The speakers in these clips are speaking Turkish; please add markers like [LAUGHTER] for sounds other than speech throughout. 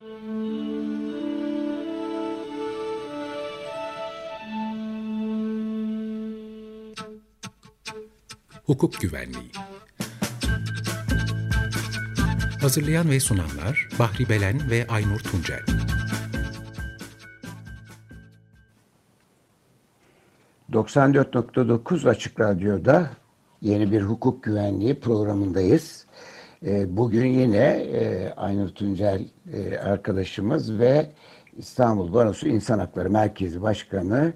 Hukuk Güvenliği Hazırlayan ve sunanlar Bahri Belen ve Aynur Tuncel 94.9 Açık Radyo'da yeni bir hukuk güvenliği programındayız. Ee, bugün yine e, Aynur Tuncel e, arkadaşımız ve İstanbul Barosu İnsan Hakları Merkezi Başkanı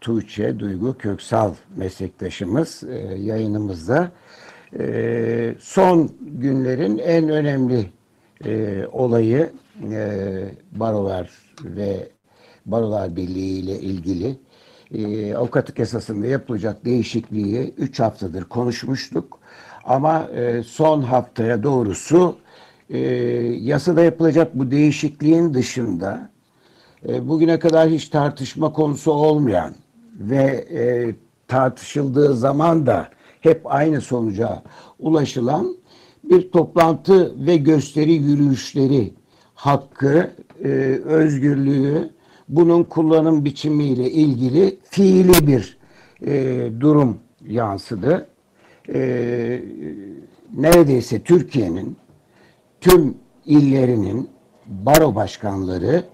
Tuğçe Duygu Köksal meslektaşımız e, yayınımızda. Son günlerin en önemli olayı barolar ve Barolar Birliği ile ilgili e, avukatlık yasasında yapılacak değişikliği 3 haftadır konuşmuştuk. Ama e, son haftaya doğrusu e, yasada yapılacak bu değişikliğin dışında e, bugüne kadar hiç tartışma konusu olmayan ve e, tartışıldığı zaman da hep aynı sonuca ulaşılan bir toplantı ve gösteri yürüyüşleri hakkı, e, özgürlüğü, bunun kullanım biçimiyle ilgili fiili bir e, durum yansıdı. E, neredeyse Türkiye'nin tüm illerinin baro başkanları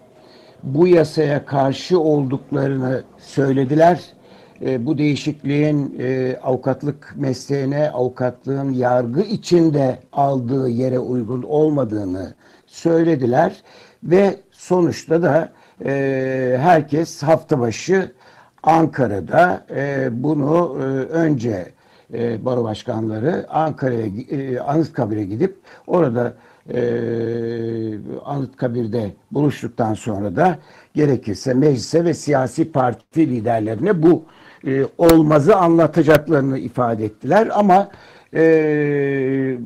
bu yasaya karşı olduklarını söylediler. E, bu değişikliğin e, avukatlık mesleğine, avukatlığın yargı içinde aldığı yere uygun olmadığını söylediler ve sonuçta da e, herkes hafta başı Ankara'da e, bunu e, önce e, baro başkanları Ankara'ya e, Anıtkabir'e gidip orada e, Anıtkabir'de buluştuktan sonra da gerekirse meclise ve siyasi parti liderlerine bu e, olmazı anlatacaklarını ifade ettiler ama e,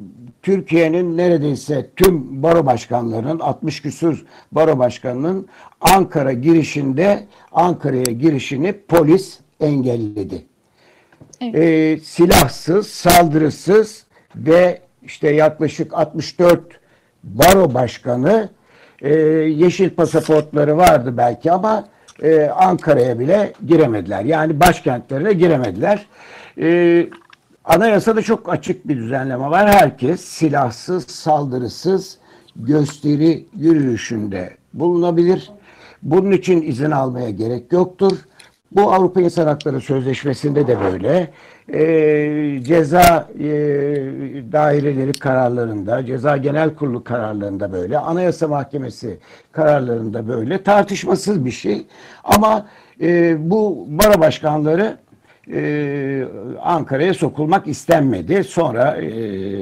Türkiye'nin neredeyse tüm baro başkanlarının 60 küsur baro başkanının Ankara girişinde Ankara'ya girişini polis engelledi. E, silahsız, saldırısız ve işte yaklaşık 64 baro başkanı e, yeşil pasaportları vardı belki ama e, Ankara'ya bile giremediler. Yani başkentlerine giremediler. E, Anayasada çok açık bir düzenleme var. Herkes silahsız, saldırısız gösteri yürüyüşünde bulunabilir. Bunun için izin almaya gerek yoktur. Bu Avrupa İnsan Hakları Sözleşmesi'nde de böyle. E, ceza e, daireleri kararlarında, ceza genel kurulu kararlarında böyle, anayasa mahkemesi kararlarında böyle tartışmasız bir şey. Ama e, bu bara başkanları e, Ankara'ya sokulmak istenmedi. Sonra e,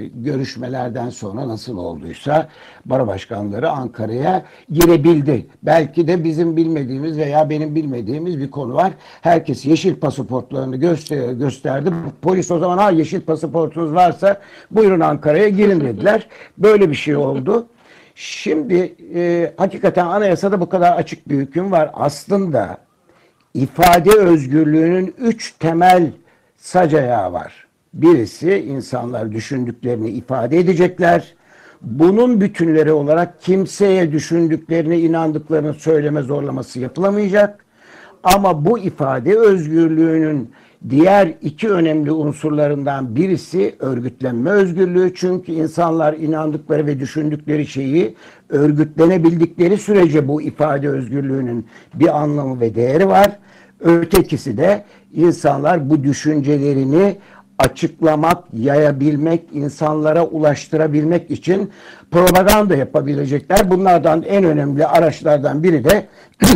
görüşmelerden sonra nasıl olduysa baro başkanları Ankara'ya girebildi. Belki de bizim bilmediğimiz veya benim bilmediğimiz bir konu var. Herkes yeşil pasaportlarını göster gösterdi. Polis o zaman ha yeşil pasaportunuz varsa buyurun Ankara'ya girin dediler. Böyle bir şey oldu. Şimdi e, hakikaten anayasada bu kadar açık bir hüküm var. Aslında ifade özgürlüğünün üç temel sacayağı var. Birisi insanlar düşündüklerini ifade edecekler. Bunun bütünleri olarak kimseye düşündüklerini, inandıklarını söyleme zorlaması yapılamayacak. Ama bu ifade özgürlüğünün diğer iki önemli unsurlarından birisi örgütlenme özgürlüğü. Çünkü insanlar inandıkları ve düşündükleri şeyi örgütlenebildikleri sürece bu ifade özgürlüğünün bir anlamı ve değeri var. Ötekisi de insanlar bu düşüncelerini açıklamak, yayabilmek, insanlara ulaştırabilmek için propaganda yapabilecekler. Bunlardan en önemli araçlardan biri de [CLEARS THROAT]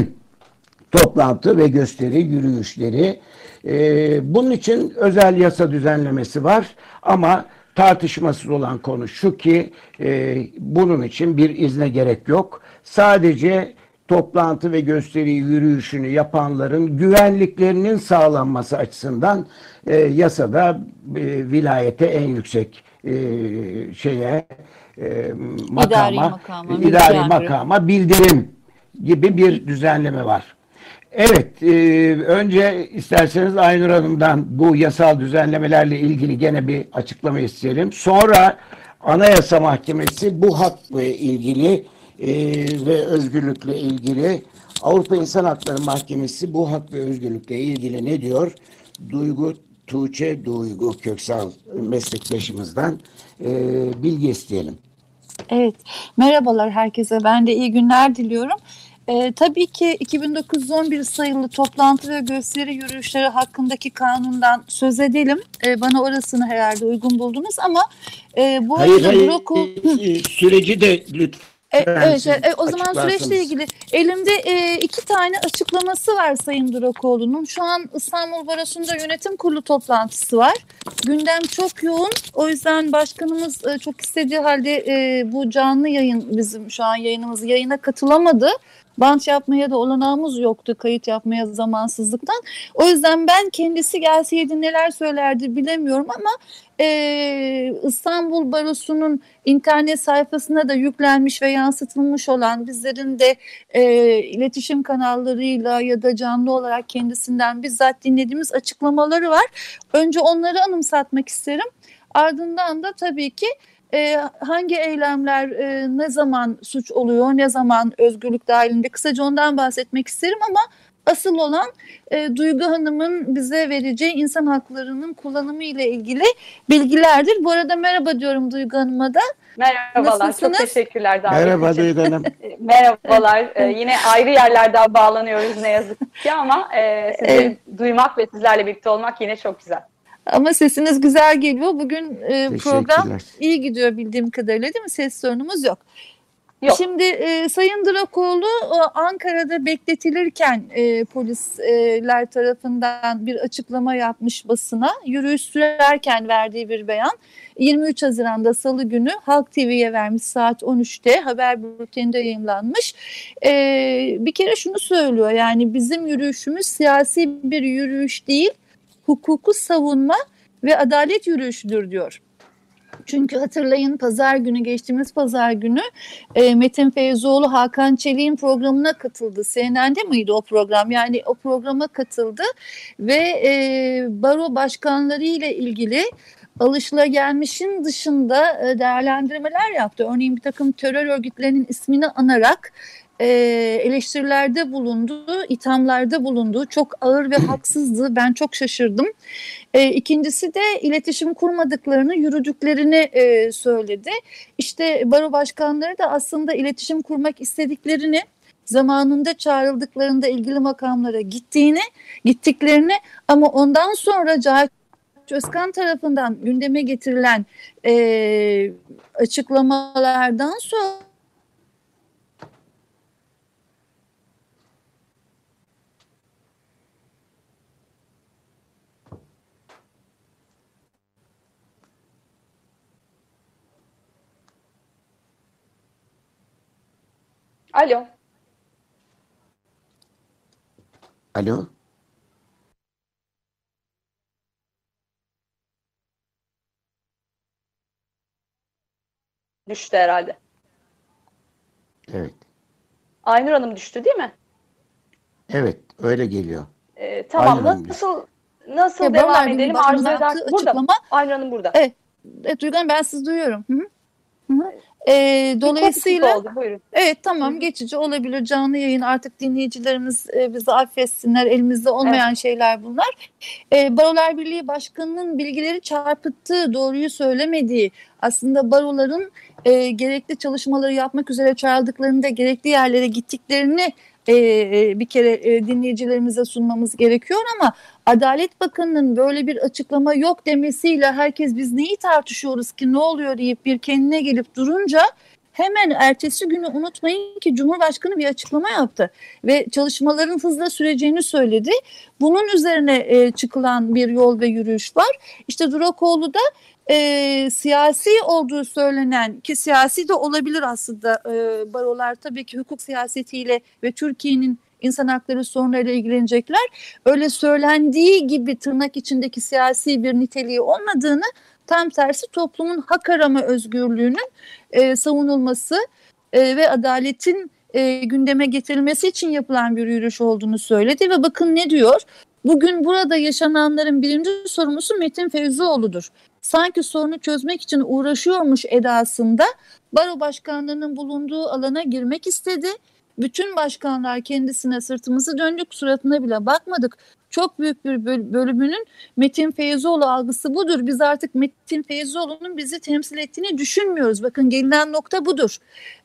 toplantı ve gösteri, yürüyüşleri. Ee, bunun için özel yasa düzenlemesi var ama tartışmasız olan konu şu ki e, bunun için bir izne gerek yok. Sadece toplantı ve gösteri yürüyüşünü yapanların güvenliklerinin sağlanması açısından e, yasada e, vilayete en yüksek e, şeye e, makama, idari makama, idari makama bildirim gibi bir düzenleme var. Evet, e, önce isterseniz Aynur Hanım'dan bu yasal düzenlemelerle ilgili gene bir açıklama isteyelim. Sonra Anayasa Mahkemesi bu hakla ilgili e, ve özgürlükle ilgili Avrupa İnsan Hakları Mahkemesi bu hak ve özgürlükle ilgili ne diyor? Duygu Tuğçe Duygu Köksal meslektaşımızdan e, bilgi isteyelim. Evet, merhabalar herkese. Ben de iyi günler diliyorum. E, tabii ki 2911 sayılı toplantı ve gösteri yürüyüşleri hakkındaki kanundan söz edelim. E, bana orasını herhalde uygun buldunuz ama e, bu hayır, hayır, bloku... süreci de lütfen e, evet, e, o zaman süreçle ilgili elimde e, iki tane açıklaması var Sayın Durakoğlu'nun. Şu an İstanbul Barosu'nda yönetim kurulu toplantısı var. Gündem çok yoğun. O yüzden başkanımız e, çok istediği halde e, bu canlı yayın bizim şu an yayınımız yayına katılamadı. Bant yapmaya da olanağımız yoktu kayıt yapmaya zamansızlıktan. O yüzden ben kendisi gelseydi neler söylerdi bilemiyorum ama e, İstanbul Barosu'nun internet sayfasına da yüklenmiş ve yansıtılmış olan bizlerin de e, iletişim kanallarıyla ya da canlı olarak kendisinden bizzat dinlediğimiz açıklamaları var. Önce onları anımsatmak isterim. Ardından da tabii ki e, hangi eylemler e, ne zaman suç oluyor, ne zaman özgürlük dahilinde kısaca ondan bahsetmek isterim ama asıl olan e, Duygu Hanım'ın bize vereceği insan haklarının kullanımı ile ilgili bilgilerdir. Bu arada merhaba diyorum Duygu Hanım'a da. Merhabalar, Nasılsınız? çok teşekkürler davet Merhaba Duygu Hanım. [LAUGHS] Merhabalar, ee, yine ayrı yerlerden bağlanıyoruz ne yazık ki ama e, sizi evet. duymak ve sizlerle birlikte olmak yine çok güzel. Ama sesiniz güzel geliyor. Bugün e, program iyi gidiyor bildiğim kadarıyla değil mi? Ses sorunumuz yok. Yok. Şimdi e, Sayın Drakoğlu Ankara'da bekletilirken e, polisler tarafından bir açıklama yapmış basına. Yürüyüş sürerken verdiği bir beyan. 23 Haziran'da Salı günü Halk TV'ye vermiş saat 13'te haber bülteninde yayınlanmış. E, bir kere şunu söylüyor yani bizim yürüyüşümüz siyasi bir yürüyüş değil hukuku savunma ve adalet yürüyüşüdür diyor. Çünkü hatırlayın pazar günü geçtiğimiz pazar günü e, Metin Feyzoğlu Hakan Çelik'in programına katıldı. CNN'de miydi o program? Yani o programa katıldı ve e, baro başkanları ile ilgili alışılagelmişin dışında e, değerlendirmeler yaptı. Örneğin bir takım terör örgütlerinin ismini anarak e, eleştirilerde bulundu, ithamlarda bulundu. Çok ağır ve haksızdı. Ben çok şaşırdım. E, ikincisi de iletişim kurmadıklarını, yürüdüklerini e, söyledi. İşte baro başkanları da aslında iletişim kurmak istediklerini zamanında çağrıldıklarında ilgili makamlara gittiğini, gittiklerini ama ondan sonra Cahit Özkan tarafından gündeme getirilen e, açıklamalardan sonra Alo. Alo. Düştü herhalde. Evet. Aynur Hanım düştü değil mi? Evet, öyle geliyor. Ee, tamam. Aynur nasıl nasıl ya devam edelim? Arzu eder. Burada. Aynur Hanım burada. Evet. Evet Duygu ben sizi duyuyorum. Hı -hı. Hı -hı. E, dolayısıyla oldu, evet tamam geçici olabilir canlı yayın. Artık dinleyicilerimiz e, bizi affetsinler. Elimizde olmayan evet. şeyler bunlar. E, Barolar Birliği Başkanı'nın bilgileri çarpıttığı doğruyu söylemediği aslında baroların e, gerekli çalışmaları yapmak üzere çağrıldıklarında gerekli yerlere gittiklerini e, e, bir kere e, dinleyicilerimize sunmamız gerekiyor ama Adalet Bakanı'nın böyle bir açıklama yok demesiyle herkes biz neyi tartışıyoruz ki ne oluyor deyip bir kendine gelip durunca hemen ertesi günü unutmayın ki Cumhurbaşkanı bir açıklama yaptı ve çalışmaların hızla süreceğini söyledi. Bunun üzerine e, çıkılan bir yol ve yürüyüş var. İşte Durakoğlu da e, siyasi olduğu söylenen ki siyasi de olabilir aslında e, barolar tabii ki hukuk siyasetiyle ve Türkiye'nin insan hakları sorunlarıyla ilgilenecekler. Öyle söylendiği gibi tırnak içindeki siyasi bir niteliği olmadığını tam tersi toplumun hak arama özgürlüğünün e, savunulması e, ve adaletin e, gündeme getirilmesi için yapılan bir yürüyüş olduğunu söyledi ve bakın ne diyor? Bugün burada yaşananların birinci sorumlusu Metin Fevzioğlu'dur. sanki sorunu çözmek için uğraşıyormuş edasında baro başkanlığının bulunduğu alana girmek istedi. Bütün başkanlar kendisine sırtımızı döndük, suratına bile bakmadık çok büyük bir bölümünün Metin Feyzoğlu algısı budur. Biz artık Metin Feyzoğlu'nun bizi temsil ettiğini düşünmüyoruz. Bakın gelinen nokta budur.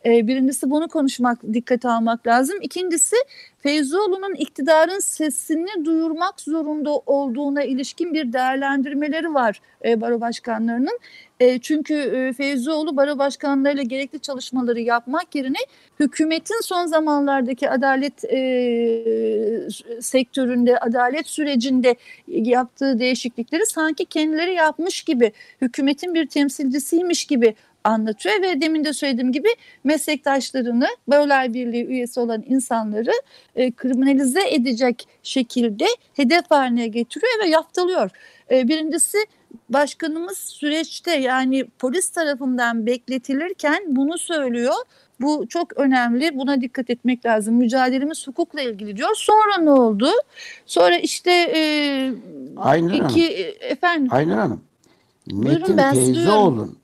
Ee, birincisi bunu konuşmak, dikkate almak lazım. İkincisi Feyzoğlu'nun iktidarın sesini duyurmak zorunda olduğuna ilişkin bir değerlendirmeleri var e, baro başkanlarının. E, çünkü e, Feyzoğlu baro başkanlarıyla gerekli çalışmaları yapmak yerine hükümetin son zamanlardaki adalet e, sektöründe, adalet sürecinde yaptığı değişiklikleri sanki kendileri yapmış gibi, hükümetin bir temsilcisiymiş gibi anlatıyor ve demin de söylediğim gibi meslektaşlarını Barolar Birliği üyesi olan insanları e, kriminalize edecek şekilde hedef haline getiriyor ve yaptılıyor. E, birincisi başkanımız süreçte yani polis tarafından bekletilirken bunu söylüyor. Bu çok önemli. Buna dikkat etmek lazım. Mücadelemiz hukukla ilgili diyor. Sonra ne oldu? Sonra işte e, Aynur iki Hanım. efendim. Aynur Hanım. Buyurun, Metin ben Feyzoğlu'nun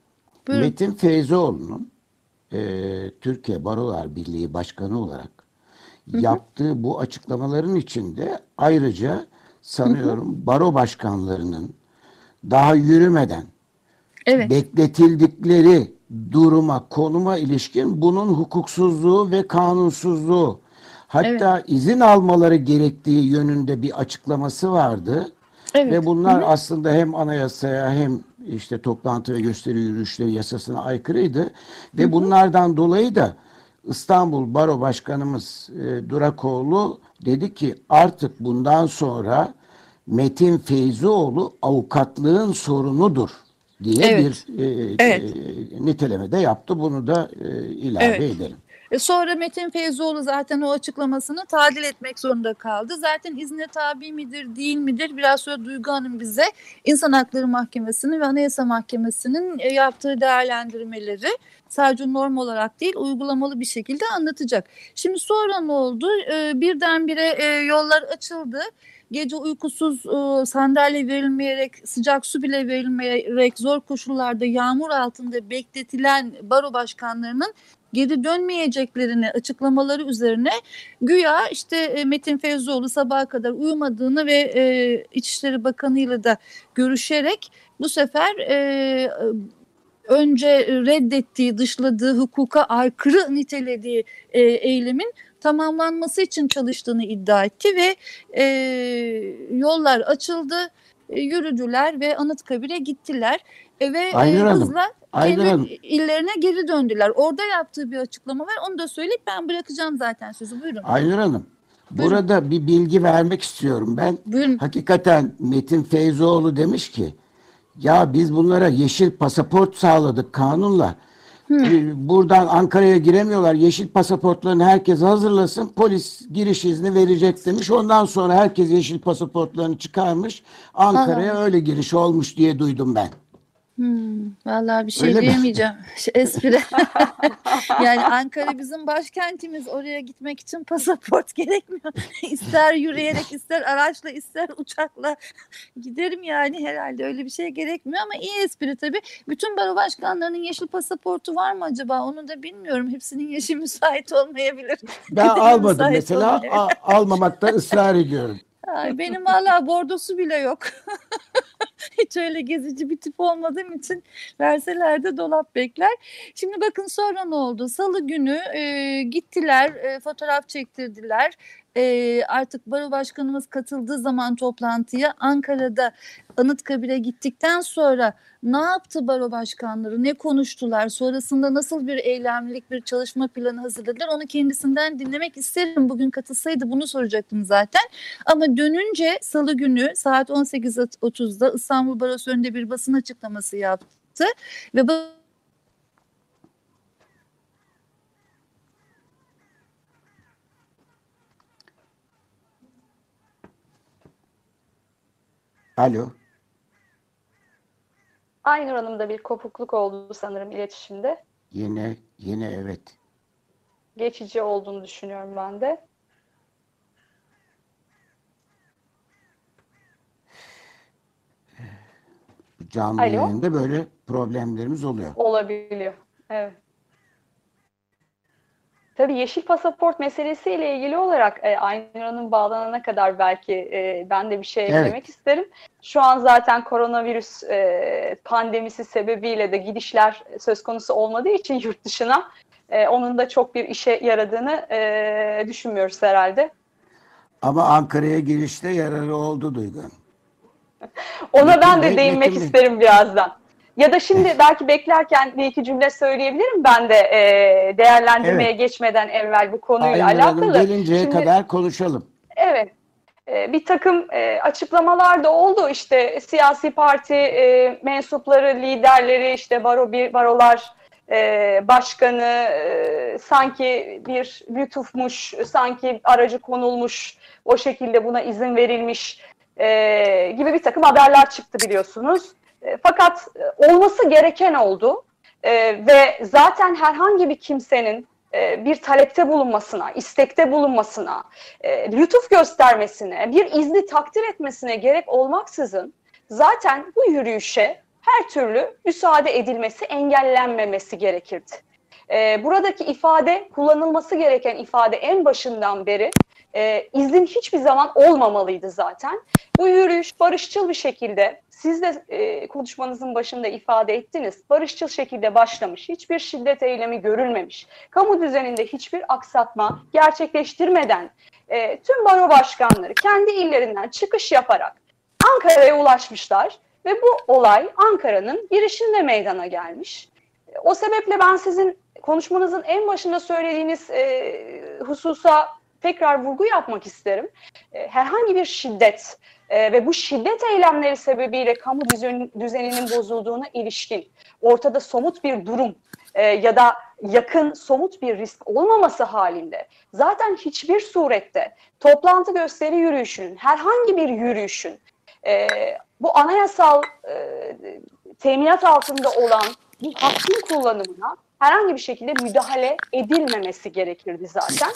Buyurun. Metin Feyzoğlu'nun e, Türkiye Barolar Birliği Başkanı olarak Hı hı. yaptığı bu açıklamaların içinde ayrıca sanıyorum hı hı. baro başkanlarının daha yürümeden Evet. bekletildikleri duruma, konuma ilişkin bunun hukuksuzluğu ve kanunsuzluğu hatta izin almaları gerektiği yönünde bir açıklaması vardı. Evet. Ve bunlar Hı hı. aslında hem anayasaya hem işte toplantı ve gösteri yürüyüşleri yasasına aykırıydı. Ve bunlardan dolayı da İstanbul Baro Başkanımız e, Durakoğlu dedi ki artık bundan sonra Metin Feyzioğlu avukatlığın sorunudur diye Evet. bir e, Evet. e, niteleme de yaptı. Bunu da e, ilave Evet. edelim. E sonra Metin Feyzoğlu zaten o açıklamasını tadil etmek zorunda kaldı. Zaten izne tabi midir değil midir biraz sonra Duygu Hanım bize İnsan Hakları Mahkemesi'nin ve Anayasa Mahkemesi'nin e, yaptığı değerlendirmeleri sadece norm olarak değil uygulamalı bir şekilde anlatacak. Şimdi sonra ne oldu? E, birdenbire e, yollar açıldı. Gece uykusuz e, sandalye verilmeyerek, sıcak su bile verilmeyerek zor koşullarda yağmur altında bekletilen baro başkanlarının geri dönmeyeceklerini açıklamaları üzerine güya işte e, Metin Feyzoğlu sabaha kadar uyumadığını ve e, İçişleri Bakanı ile de görüşerek bu sefer e, önce reddettiği, dışladığı, hukuka aykırı nitelediği e, eylemin tamamlanması için çalıştığını iddia etti ve e, yollar açıldı, e, yürüdüler ve Anıtkabir'e gittiler. E, ve e, Hanım, hızla Kendi Hanım. illerine geri döndüler. Orada yaptığı bir açıklama var. Onu da söyleyip ben bırakacağım zaten sözü. Buyurun. Aynur Hanım, Buyurun. burada bir bilgi vermek istiyorum ben. Buyurun. Hakikaten Metin Feyzoğlu demiş ki ya biz bunlara yeşil pasaport sağladık kanunla. Ee, Buradan Ankara'ya giremiyorlar. Yeşil pasaportlarını herkes hazırlasın. Polis giriş izni verecek demiş. Ondan sonra herkes yeşil pasaportlarını çıkarmış. Ankara'ya öyle giriş olmuş diye duydum ben. Hmm, vallahi bir şey Öyle diyemeyeceğim. [LAUGHS] Şey, Espri. [LAUGHS] yani Ankara bizim başkentimiz. Oraya gitmek için pasaport [LAUGHS] gerekmiyor. ister yürüyerek, ister araçla, ister uçakla giderim yani herhalde öyle bir şey gerekmiyor ama iyi espri tabii. Bütün baro başkanlarının yeşil pasaportu var mı acaba? Onu da bilmiyorum. Hepsinin yaşı müsait olmayabilir. Ben almadım mesela. olmayabilir. A- almamakta ısrar ediyorum. Ay, benim valla bordosu bile yok. [LAUGHS] Hiç öyle gezici bir tip olmadığım için verseler de dolap bekler. Şimdi bakın sonra ne oldu? Salı günü e, gittiler, e, fotoğraf çektirdiler. E, artık baro başkanımız katıldığı zaman toplantıya Ankara'da Anıtkabir'e gittikten sonra ne yaptı baro başkanları, ne konuştular, sonrasında nasıl bir eylemlilik bir çalışma planı hazırladılar onu kendisinden dinlemek isterim. Bugün katılsaydı bunu soracaktım zaten. Ama dönünce salı günü saat 18.30'da İstanbul Barosu önünde bir basın açıklaması yaptı ve bu Alo. Aynur Hanım'da bir kopukluk oldu sanırım iletişimde. Yine yine evet. Geçici olduğunu düşünüyorum ben de. canlı Alo? yayında böyle problemlerimiz oluyor. Olabiliyor. Evet. Tabii yeşil pasaport meselesiyle ilgili olarak e, Aynur Hanım bağlanana kadar belki e, ben de bir şey evet. eklemek isterim. Şu an zaten koronavirüs e, pandemisi sebebiyle de gidişler söz konusu olmadığı için yurt dışına e, onun da çok bir işe yaradığını e, düşünmüyoruz herhalde. Ama Ankara'ya girişte yararı oldu Duygu. Ona ben de değinmek isterim birazdan. Ya da şimdi belki beklerken bir iki cümle söyleyebilirim ben de e, değerlendirmeye evet. geçmeden evvel bu konuyla Aynen alakalı. Gelinceye şimdi, kadar konuşalım. Evet. E, bir takım e, açıklamalar da oldu. İşte siyasi parti e, mensupları, liderleri, işte baro bir barolar başkanı sanki bir lütufmuş, sanki aracı konulmuş, o şekilde buna izin verilmiş gibi bir takım haberler çıktı biliyorsunuz. E, fakat e, olması gereken oldu e, ve zaten herhangi bir kimsenin bir talepte bulunmasına, istekte bulunmasına, lütuf göstermesine, bir izni takdir etmesine gerek olmaksızın zaten bu yürüyüşe her türlü müsaade edilmesi, engellenmemesi gerekirdi. Buradaki ifade, kullanılması gereken ifade en başından beri e, izin hiçbir zaman olmamalıydı zaten. Bu yürüyüş barışçıl bir şekilde siz de e, konuşmanızın başında ifade ettiniz. Barışçıl şekilde başlamış. Hiçbir şiddet eylemi görülmemiş. Kamu düzeninde hiçbir aksatma gerçekleştirmeden e, tüm baro başkanları kendi illerinden çıkış yaparak Ankara'ya ulaşmışlar ve bu olay Ankara'nın girişinde meydana gelmiş. O sebeple ben sizin konuşmanızın en başında söylediğiniz e, hususa tekrar vurgu yapmak isterim. E, herhangi bir şiddet e, ve bu şiddet eylemleri sebebiyle kamu düzen, düzeninin bozulduğuna ilişkin ortada somut bir durum e, ya da yakın somut bir risk olmaması halinde zaten hiçbir surette toplantı gösteri yürüyüşünün herhangi bir yürüyüşün e, bu anayasal e, teminat altında olan bu hakkın kullanımına herhangi bir şekilde müdahale edilmemesi gerekirdi zaten.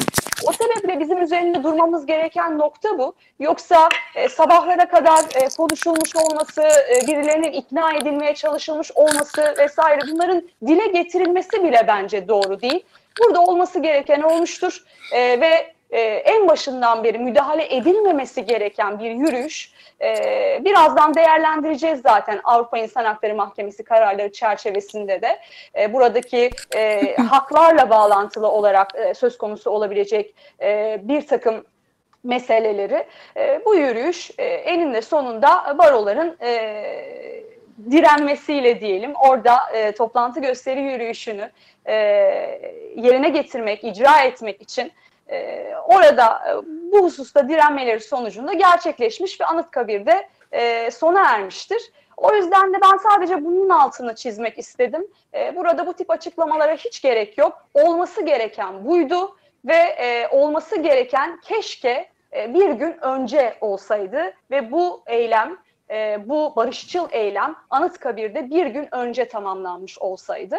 O sebeple bizim üzerinde durmamız gereken nokta bu. Yoksa e, sabahlara kadar e, konuşulmuş olması, e, birilerinin ikna edilmeye çalışılmış olması vesaire bunların dile getirilmesi bile bence doğru değil. Burada olması gereken olmuştur e, ve e, en başından beri müdahale edilmemesi gereken bir yürüyüş e, birazdan değerlendireceğiz zaten Avrupa İnsan Hakları Mahkemesi kararları çerçevesinde de. E, buradaki e, [CLEARS THROAT] haklarla bağlantılı olarak e, söz konusu olabilecek e, bir takım meseleleri. E, bu yürüyüş e, eninde sonunda baroların e, direnmesiyle diyelim orada e, toplantı gösteri yürüyüşünü e, yerine getirmek, icra etmek için e, orada e, bu hususta direnmeleri sonucunda gerçekleşmiş ve Anıtkabir'de e, sona ermiştir. O yüzden de ben sadece bunun altını çizmek istedim. E, burada bu tip açıklamalara hiç gerek yok. Olması gereken buydu ve e, olması gereken keşke e, bir gün önce olsaydı ve bu eylem, e, bu barışçıl eylem Anıtkabir'de bir gün önce tamamlanmış olsaydı.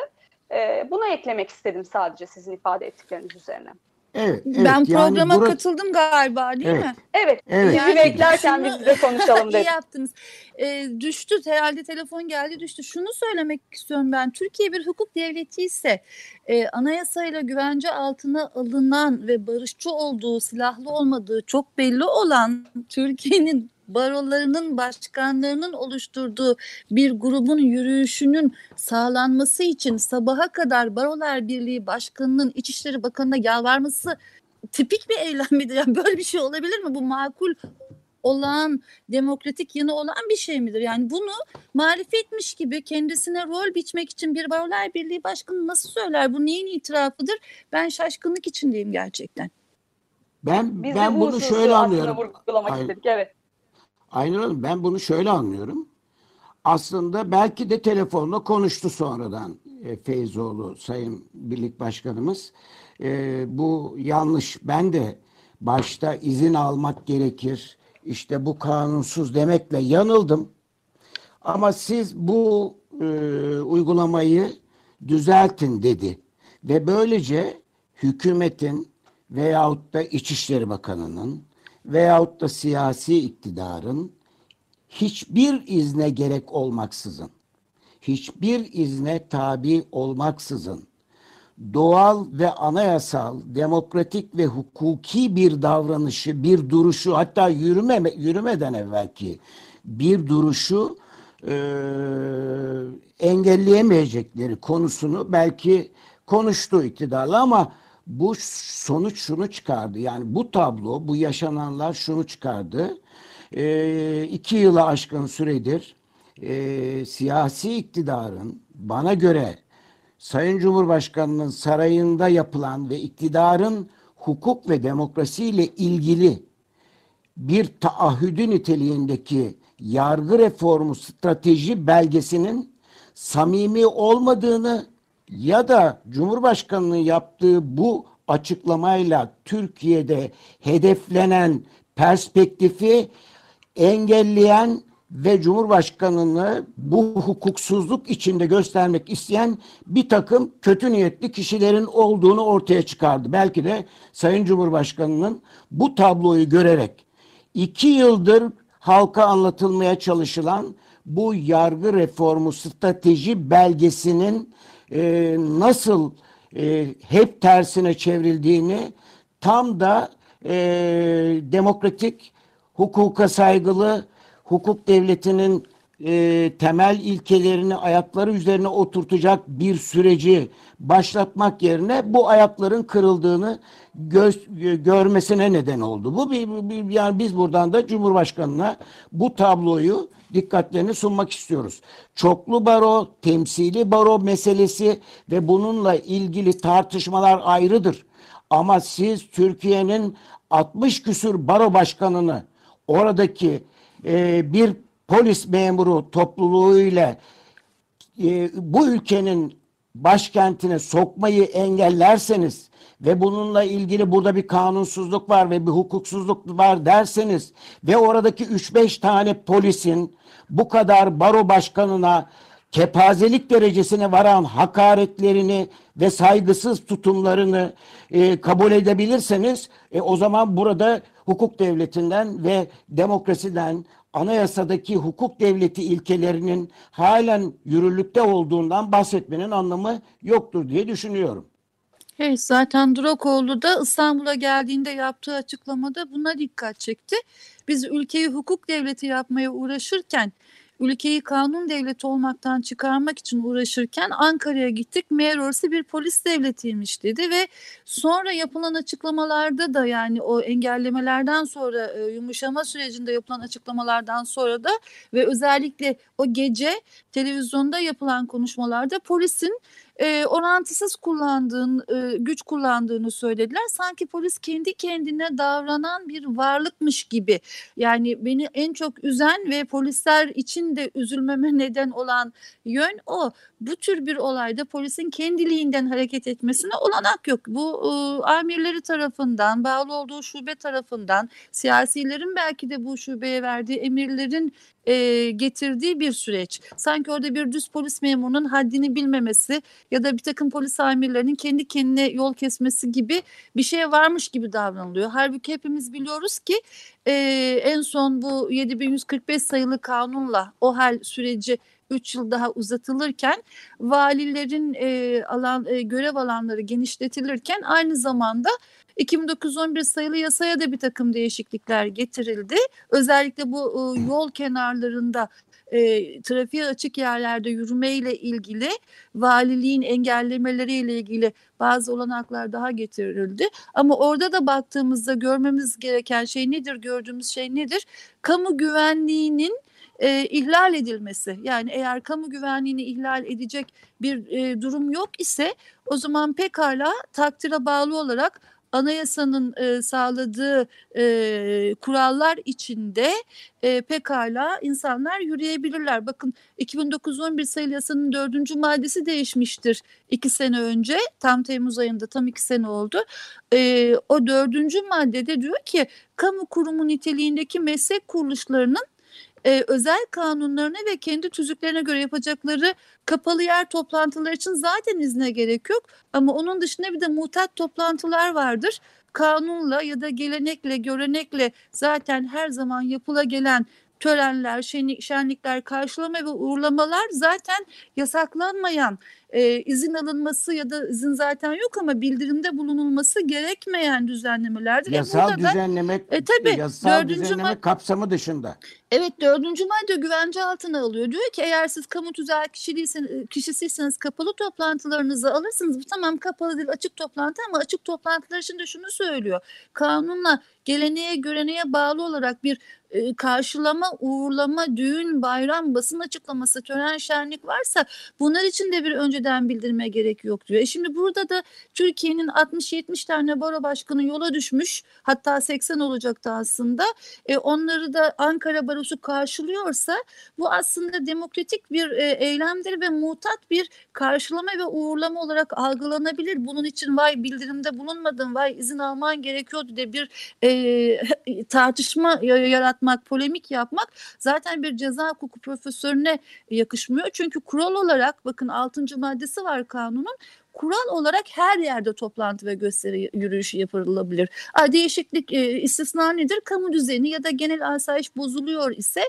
E, bunu eklemek istedim sadece sizin ifade ettikleriniz üzerine. Evet, evet. Ben programa yani burası... katıldım galiba değil evet. mi? Evet. evet. Yani beklerken biz de konuşalım dedik. [LAUGHS] İyi yaptınız. Ee, düştü herhalde telefon geldi düştü. Şunu söylemek istiyorum ben. Türkiye bir hukuk devleti ise e, anayasayla güvence altına alınan ve barışçı olduğu, silahlı olmadığı çok belli olan Türkiye'nin barolarının başkanlarının oluşturduğu bir grubun yürüyüşünün sağlanması için sabaha kadar Barolar Birliği Başkanı'nın İçişleri Bakanı'na yalvarması tipik bir eylem midir? Yani böyle bir şey olabilir mi? Bu makul olan, demokratik yanı olan bir şey midir? Yani bunu marifetmiş gibi kendisine rol biçmek için bir Barolar Birliği Başkanı nasıl söyler? Bu neyin itirafıdır? Ben şaşkınlık içindeyim gerçekten. Ben Biz ben bunu şöyle anlıyorum. Vurgulamak istedik, evet. Aynen Hanım ben bunu şöyle anlıyorum. Aslında belki de telefonla konuştu sonradan e, Feyzoğlu Sayın Birlik Başkanımız. E, bu yanlış. Ben de başta izin almak gerekir. İşte bu kanunsuz demekle yanıldım. Ama siz bu e, uygulamayı düzeltin dedi. Ve böylece hükümetin veyahut da İçişleri Bakanı'nın veyahut da siyasi iktidarın hiçbir izne gerek olmaksızın, hiçbir izne tabi olmaksızın doğal ve anayasal, demokratik ve hukuki bir davranışı, bir duruşu hatta yürüme, yürümeden evvelki bir duruşu e, engelleyemeyecekleri konusunu belki konuştu iktidarla ama bu sonuç şunu çıkardı. Yani bu tablo, bu yaşananlar şunu çıkardı. E, iki yıla aşkın süredir e, siyasi iktidarın bana göre Sayın Cumhurbaşkanı'nın sarayında yapılan ve iktidarın hukuk ve demokrasiyle ilgili bir taahhüdü niteliğindeki yargı reformu strateji belgesinin samimi olmadığını ya da Cumhurbaşkanı'nın yaptığı bu açıklamayla Türkiye'de hedeflenen perspektifi engelleyen ve Cumhurbaşkanı'nı bu hukuksuzluk içinde göstermek isteyen bir takım kötü niyetli kişilerin olduğunu ortaya çıkardı. Belki de Sayın Cumhurbaşkanı'nın bu tabloyu görerek iki yıldır halka anlatılmaya çalışılan bu yargı reformu strateji belgesinin e, nasıl e, hep tersine çevrildiğini tam da e, demokratik hukuka saygılı hukuk devletinin e, temel ilkelerini ayakları üzerine oturtacak bir süreci başlatmak yerine bu ayakların kırıldığını göz, görmesine neden oldu. Bu bir, bir, yani biz buradan da Cumhurbaşkanı'na bu tabloyu dikkatlerini sunmak istiyoruz. Çoklu baro, temsili baro meselesi ve bununla ilgili tartışmalar ayrıdır. Ama siz Türkiye'nin 60 küsür baro başkanını oradaki e, bir polis memuru topluluğuyla e, bu ülkenin başkentine sokmayı engellerseniz ve bununla ilgili burada bir kanunsuzluk var ve bir hukuksuzluk var derseniz ve oradaki 3-5 tane polisin bu kadar baro başkanına kepazelik derecesine varan hakaretlerini ve saygısız tutumlarını e, kabul edebilirseniz e, o zaman burada hukuk devletinden ve demokrasiden anayasadaki hukuk devleti ilkelerinin halen yürürlükte olduğundan bahsetmenin anlamı yoktur diye düşünüyorum. Evet zaten Durakoğlu da İstanbul'a geldiğinde yaptığı açıklamada buna dikkat çekti. Biz ülkeyi hukuk devleti yapmaya uğraşırken ülkeyi kanun devleti olmaktan çıkarmak için uğraşırken Ankara'ya gittik. Meğer orası bir polis devletiymiş dedi ve sonra yapılan açıklamalarda da yani o engellemelerden sonra e, yumuşama sürecinde yapılan açıklamalardan sonra da ve özellikle o gece televizyonda yapılan konuşmalarda polisin e, orantısız kullandığın, e, güç kullandığını söylediler. Sanki polis kendi kendine davranan bir varlıkmış gibi. Yani beni en çok üzen ve polisler için de üzülmeme [LAUGHS] neden olan yön o. Bu tür bir olayda polisin kendiliğinden hareket etmesine olanak yok. Bu e, amirleri tarafından, bağlı olduğu şube tarafından, siyasilerin belki de bu şubeye verdiği emirlerin e, getirdiği bir süreç. Sanki orada bir düz polis memurunun haddini bilmemesi ya da bir takım polis amirlerinin kendi kendine yol kesmesi gibi bir şey varmış gibi davranılıyor. Halbuki hepimiz biliyoruz ki e, en son bu 7145 sayılı kanunla o hal süreci 3 yıl daha uzatılırken valilerin e, alan e, görev alanları genişletilirken aynı zamanda 2911 sayılı yasaya da bir takım değişiklikler getirildi. Özellikle bu e, yol kenarlarında e, trafiğe açık yerlerde yürümeyle ilgili valiliğin engellemeleriyle ilgili bazı olanaklar daha getirildi. Ama orada da baktığımızda görmemiz gereken şey nedir, gördüğümüz şey nedir? Kamu güvenliğinin e, ihlal edilmesi. Yani eğer kamu güvenliğini ihlal edecek bir e, durum yok ise o zaman pekala takdire bağlı olarak anayasanın e, sağladığı e, kurallar içinde e, pekala insanlar yürüyebilirler. Bakın 2009-11 sayılı yasanın dördüncü maddesi değişmiştir iki sene önce. Tam Temmuz ayında tam iki sene oldu. E, o dördüncü maddede diyor ki kamu kurumu niteliğindeki meslek kuruluşlarının e, özel kanunlarına ve kendi tüzüklerine göre yapacakları kapalı yer toplantılar için zaten izne gerek yok. Ama onun dışında bir de mutat toplantılar vardır. Kanunla ya da gelenekle, görenekle zaten her zaman yapıla gelen törenler, şenlik, şenlikler, karşılama ve uğurlamalar zaten yasaklanmayan e, izin alınması ya da izin zaten yok ama bildirimde bulunulması gerekmeyen düzenlemelerdir. Yasal e düzenleme, e, tabii, yasal düzenleme kapsamı dışında. Evet dördüncü madde güvence altına alıyor. Diyor ki eğer siz kamu tüzel kişisiyseniz kapalı toplantılarınızı alırsınız. Bu tamam kapalı değil açık toplantı ama açık toplantılar için de şunu söylüyor. Kanunla geleneğe göreneğe bağlı olarak bir e, karşılama, uğurlama, düğün, bayram, basın açıklaması, tören, şenlik varsa bunlar için de bir önceden bildirme gerek yok diyor. E şimdi burada da Türkiye'nin 60-70 tane baro başkanı yola düşmüş hatta 80 olacaktı aslında. E, onları da Ankara Barosu karşılıyorsa bu aslında demokratik bir e, eylemdir ve mutat bir karşılama ve uğurlama olarak algılanabilir. Bunun için vay bildirimde bulunmadın, vay izin alman gerekiyordu diye bir e, [LAUGHS] tartışma yarat yaratmak, polemik yapmak zaten bir ceza hukuku profesörüne yakışmıyor. Çünkü kural olarak bakın 6. maddesi var kanunun kural olarak her yerde toplantı ve gösteri yürüyüşü yapılabilir. Değişiklik e, istisna nedir? Kamu düzeni ya da genel asayiş bozuluyor ise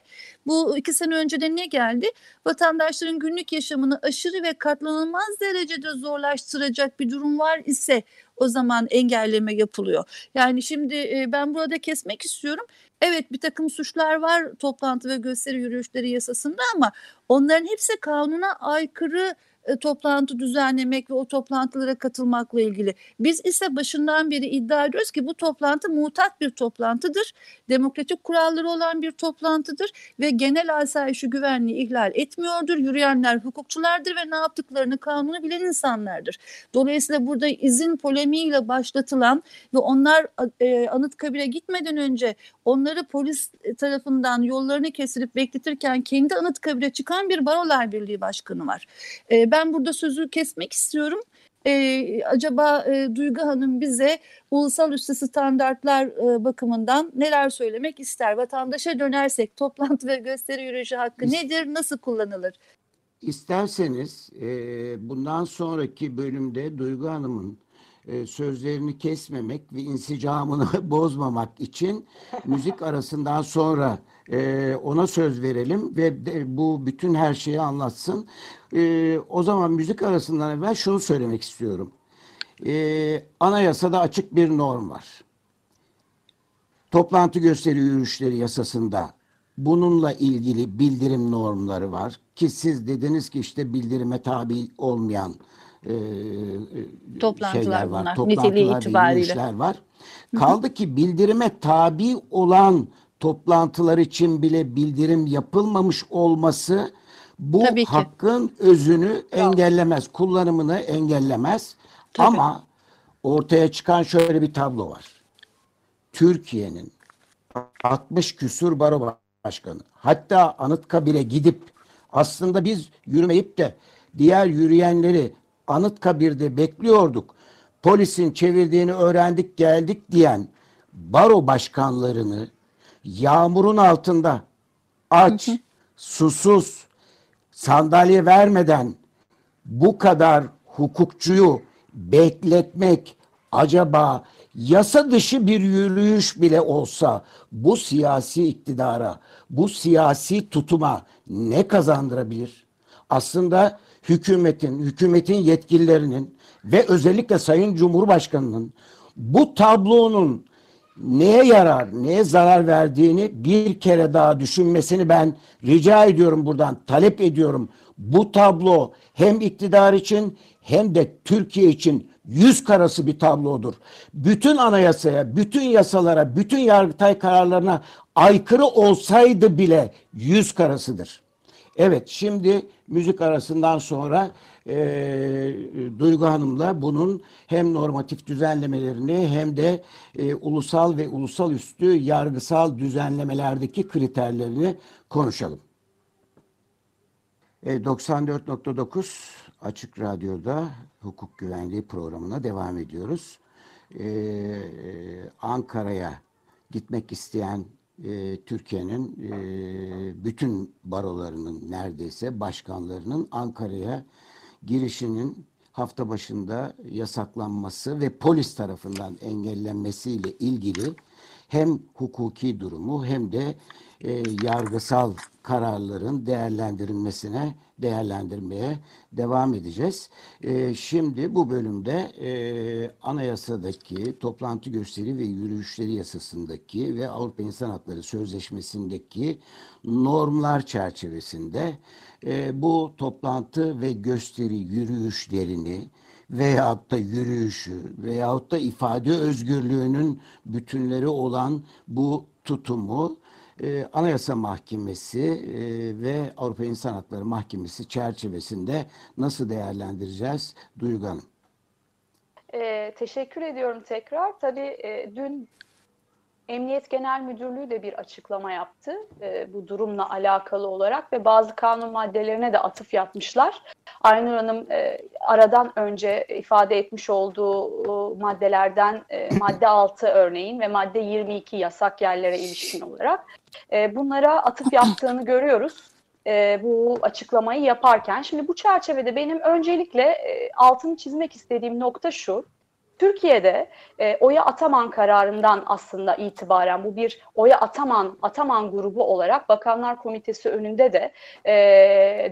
bu iki sene önce de ne geldi? Vatandaşların günlük yaşamını aşırı ve katlanılmaz derecede zorlaştıracak bir durum var ise o zaman engelleme yapılıyor. Yani şimdi e, ben burada kesmek istiyorum. Evet bir takım suçlar var toplantı ve gösteri yürüyüşleri yasasında ama onların hepsi kanuna aykırı e, toplantı düzenlemek ve o toplantılara katılmakla ilgili. Biz ise başından beri iddia ediyoruz ki bu toplantı mutat bir toplantıdır. Demokratik kuralları olan bir toplantıdır ve genel asayişi güvenliği ihlal etmiyordur. Yürüyenler hukukçulardır ve ne yaptıklarını kanunu bilen insanlardır. Dolayısıyla burada izin polemiğiyle başlatılan ve onlar e, Anıtkabir'e gitmeden önce onları polis tarafından yollarını kesilip bekletirken kendi Anıtkabir'e çıkan bir Barolar Birliği Başkanı var. E, ben burada sözü kesmek istiyorum. Ee, acaba e, Duygu Hanım bize ulusal üstü standartlar e, bakımından neler söylemek ister? Vatandaşa dönersek toplantı ve gösteri yürüyüşü hakkı İst nedir, nasıl kullanılır? İsterseniz e, bundan sonraki bölümde Duygu Hanım'ın e, sözlerini kesmemek ve insicamını [LAUGHS] bozmamak için müzik arasından sonra e, ona söz verelim ve de, bu bütün her şeyi anlatsın. E, o zaman müzik arasından evvel şunu söylemek istiyorum. E, anayasada açık bir norm var. Toplantı gösteri yürüyüşleri yasasında bununla ilgili bildirim normları var ki siz dediniz ki işte bildirime tabi olmayan e, toplantılar şeyler var, bunlar. toplantılar Niteliği itibariyle. var. Kaldı ki bildirime tabi olan toplantılar için bile bildirim yapılmamış olması bu hakkın özünü engellemez, kullanımını engellemez. Tabii. Ama ortaya çıkan şöyle bir tablo var. Türkiye'nin 60 küsur baro başkanı hatta Anıtkabir'e gidip aslında biz yürümeyip de diğer yürüyenleri Anıtkabir'de bekliyorduk. Polisin çevirdiğini öğrendik geldik diyen baro başkanlarını yağmurun altında aç, susuz, sandalye vermeden bu kadar hukukçuyu bekletmek acaba yasa dışı bir yürüyüş bile olsa bu siyasi iktidara, bu siyasi tutuma ne kazandırabilir? Aslında hükümetin, hükümetin yetkililerinin ve özellikle Sayın Cumhurbaşkanı'nın bu tablonun neye yarar, neye zarar verdiğini bir kere daha düşünmesini ben rica ediyorum buradan, talep ediyorum. Bu tablo hem iktidar için hem de Türkiye için yüz karası bir tablodur. Bütün anayasaya, bütün yasalara, bütün yargıtay kararlarına aykırı olsaydı bile yüz karasıdır. Evet şimdi müzik arasından sonra e, Duygu Hanım'la bunun hem normatif düzenlemelerini hem de e, ulusal ve ulusal üstü yargısal düzenlemelerdeki kriterlerini konuşalım. E, 94.9 Açık Radyo'da hukuk güvenliği programına devam ediyoruz. E, Ankara'ya gitmek isteyen e, Türkiye'nin e, bütün barolarının neredeyse başkanlarının Ankara'ya girişinin hafta başında yasaklanması ve polis tarafından engellenmesiyle ilgili hem hukuki durumu hem de e, yargısal kararların değerlendirilmesine değerlendirmeye devam edeceğiz. E, şimdi bu bölümde e, anayasadaki toplantı gösteri ve yürüyüşleri yasasındaki ve Avrupa İnsan Hakları Sözleşmesi'ndeki normlar çerçevesinde e, bu toplantı ve gösteri yürüyüşlerini veyahut da yürüyüşü veyahut da ifade özgürlüğünün bütünleri olan bu tutumu e, Anayasa Mahkemesi e, ve Avrupa İnsan Hakları Mahkemesi çerçevesinde nasıl değerlendireceğiz Duygu Hanım? E, teşekkür ediyorum tekrar. Tabii e, dün Emniyet Genel Müdürlüğü de bir açıklama yaptı e, bu durumla alakalı olarak ve bazı kanun maddelerine de atıf yapmışlar. Aynur Hanım e, aradan önce ifade etmiş olduğu maddelerden e, madde 6 örneğin ve madde 22 yasak yerlere ilişkin olarak e, bunlara atıf yaptığını görüyoruz. E, bu açıklamayı yaparken. Şimdi bu çerçevede benim öncelikle e, altını çizmek istediğim nokta şu. Türkiye'de e, Oya Ataman kararından aslında itibaren bu bir Oya Ataman Ataman grubu olarak Bakanlar Komitesi önünde de e,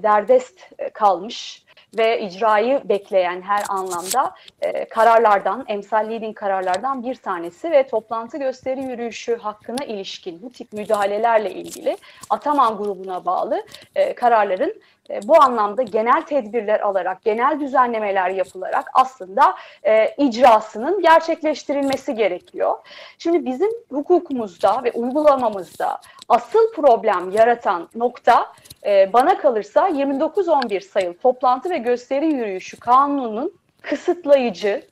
derdest kalmış ve icrayı bekleyen her anlamda e, kararlardan, emsal kararlardan bir tanesi ve toplantı gösteri yürüyüşü hakkına ilişkin bu tip müdahalelerle ilgili Ataman grubuna bağlı e, kararların e, bu anlamda genel tedbirler alarak, genel düzenlemeler yapılarak aslında e, icrasının gerçekleştirilmesi gerekiyor. Şimdi bizim hukukumuzda ve uygulamamızda asıl problem yaratan nokta e, bana kalırsa 29-11 sayılı toplantı ve gösteri yürüyüşü kanununun kısıtlayıcı,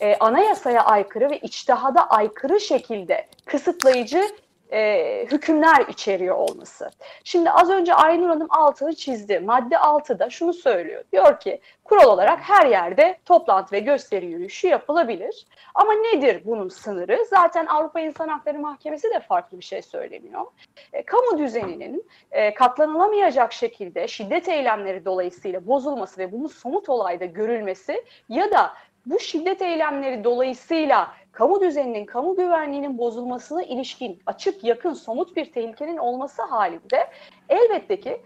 e, anayasaya aykırı ve içtihada aykırı şekilde kısıtlayıcı e, hükümler içeriyor olması. Şimdi az önce Aynur Hanım altını çizdi. Madde 6'da şunu söylüyor. Diyor ki kural olarak her yerde toplantı ve gösteri yürüyüşü yapılabilir. Ama nedir bunun sınırı? Zaten Avrupa İnsan Hakları Mahkemesi de farklı bir şey söylemiyor. E, kamu düzeninin e, katlanılamayacak şekilde şiddet eylemleri dolayısıyla bozulması ve bunun somut olayda görülmesi ya da bu şiddet eylemleri dolayısıyla kamu düzeninin, kamu güvenliğinin bozulmasına ilişkin açık, yakın, somut bir tehlikenin olması halinde elbette ki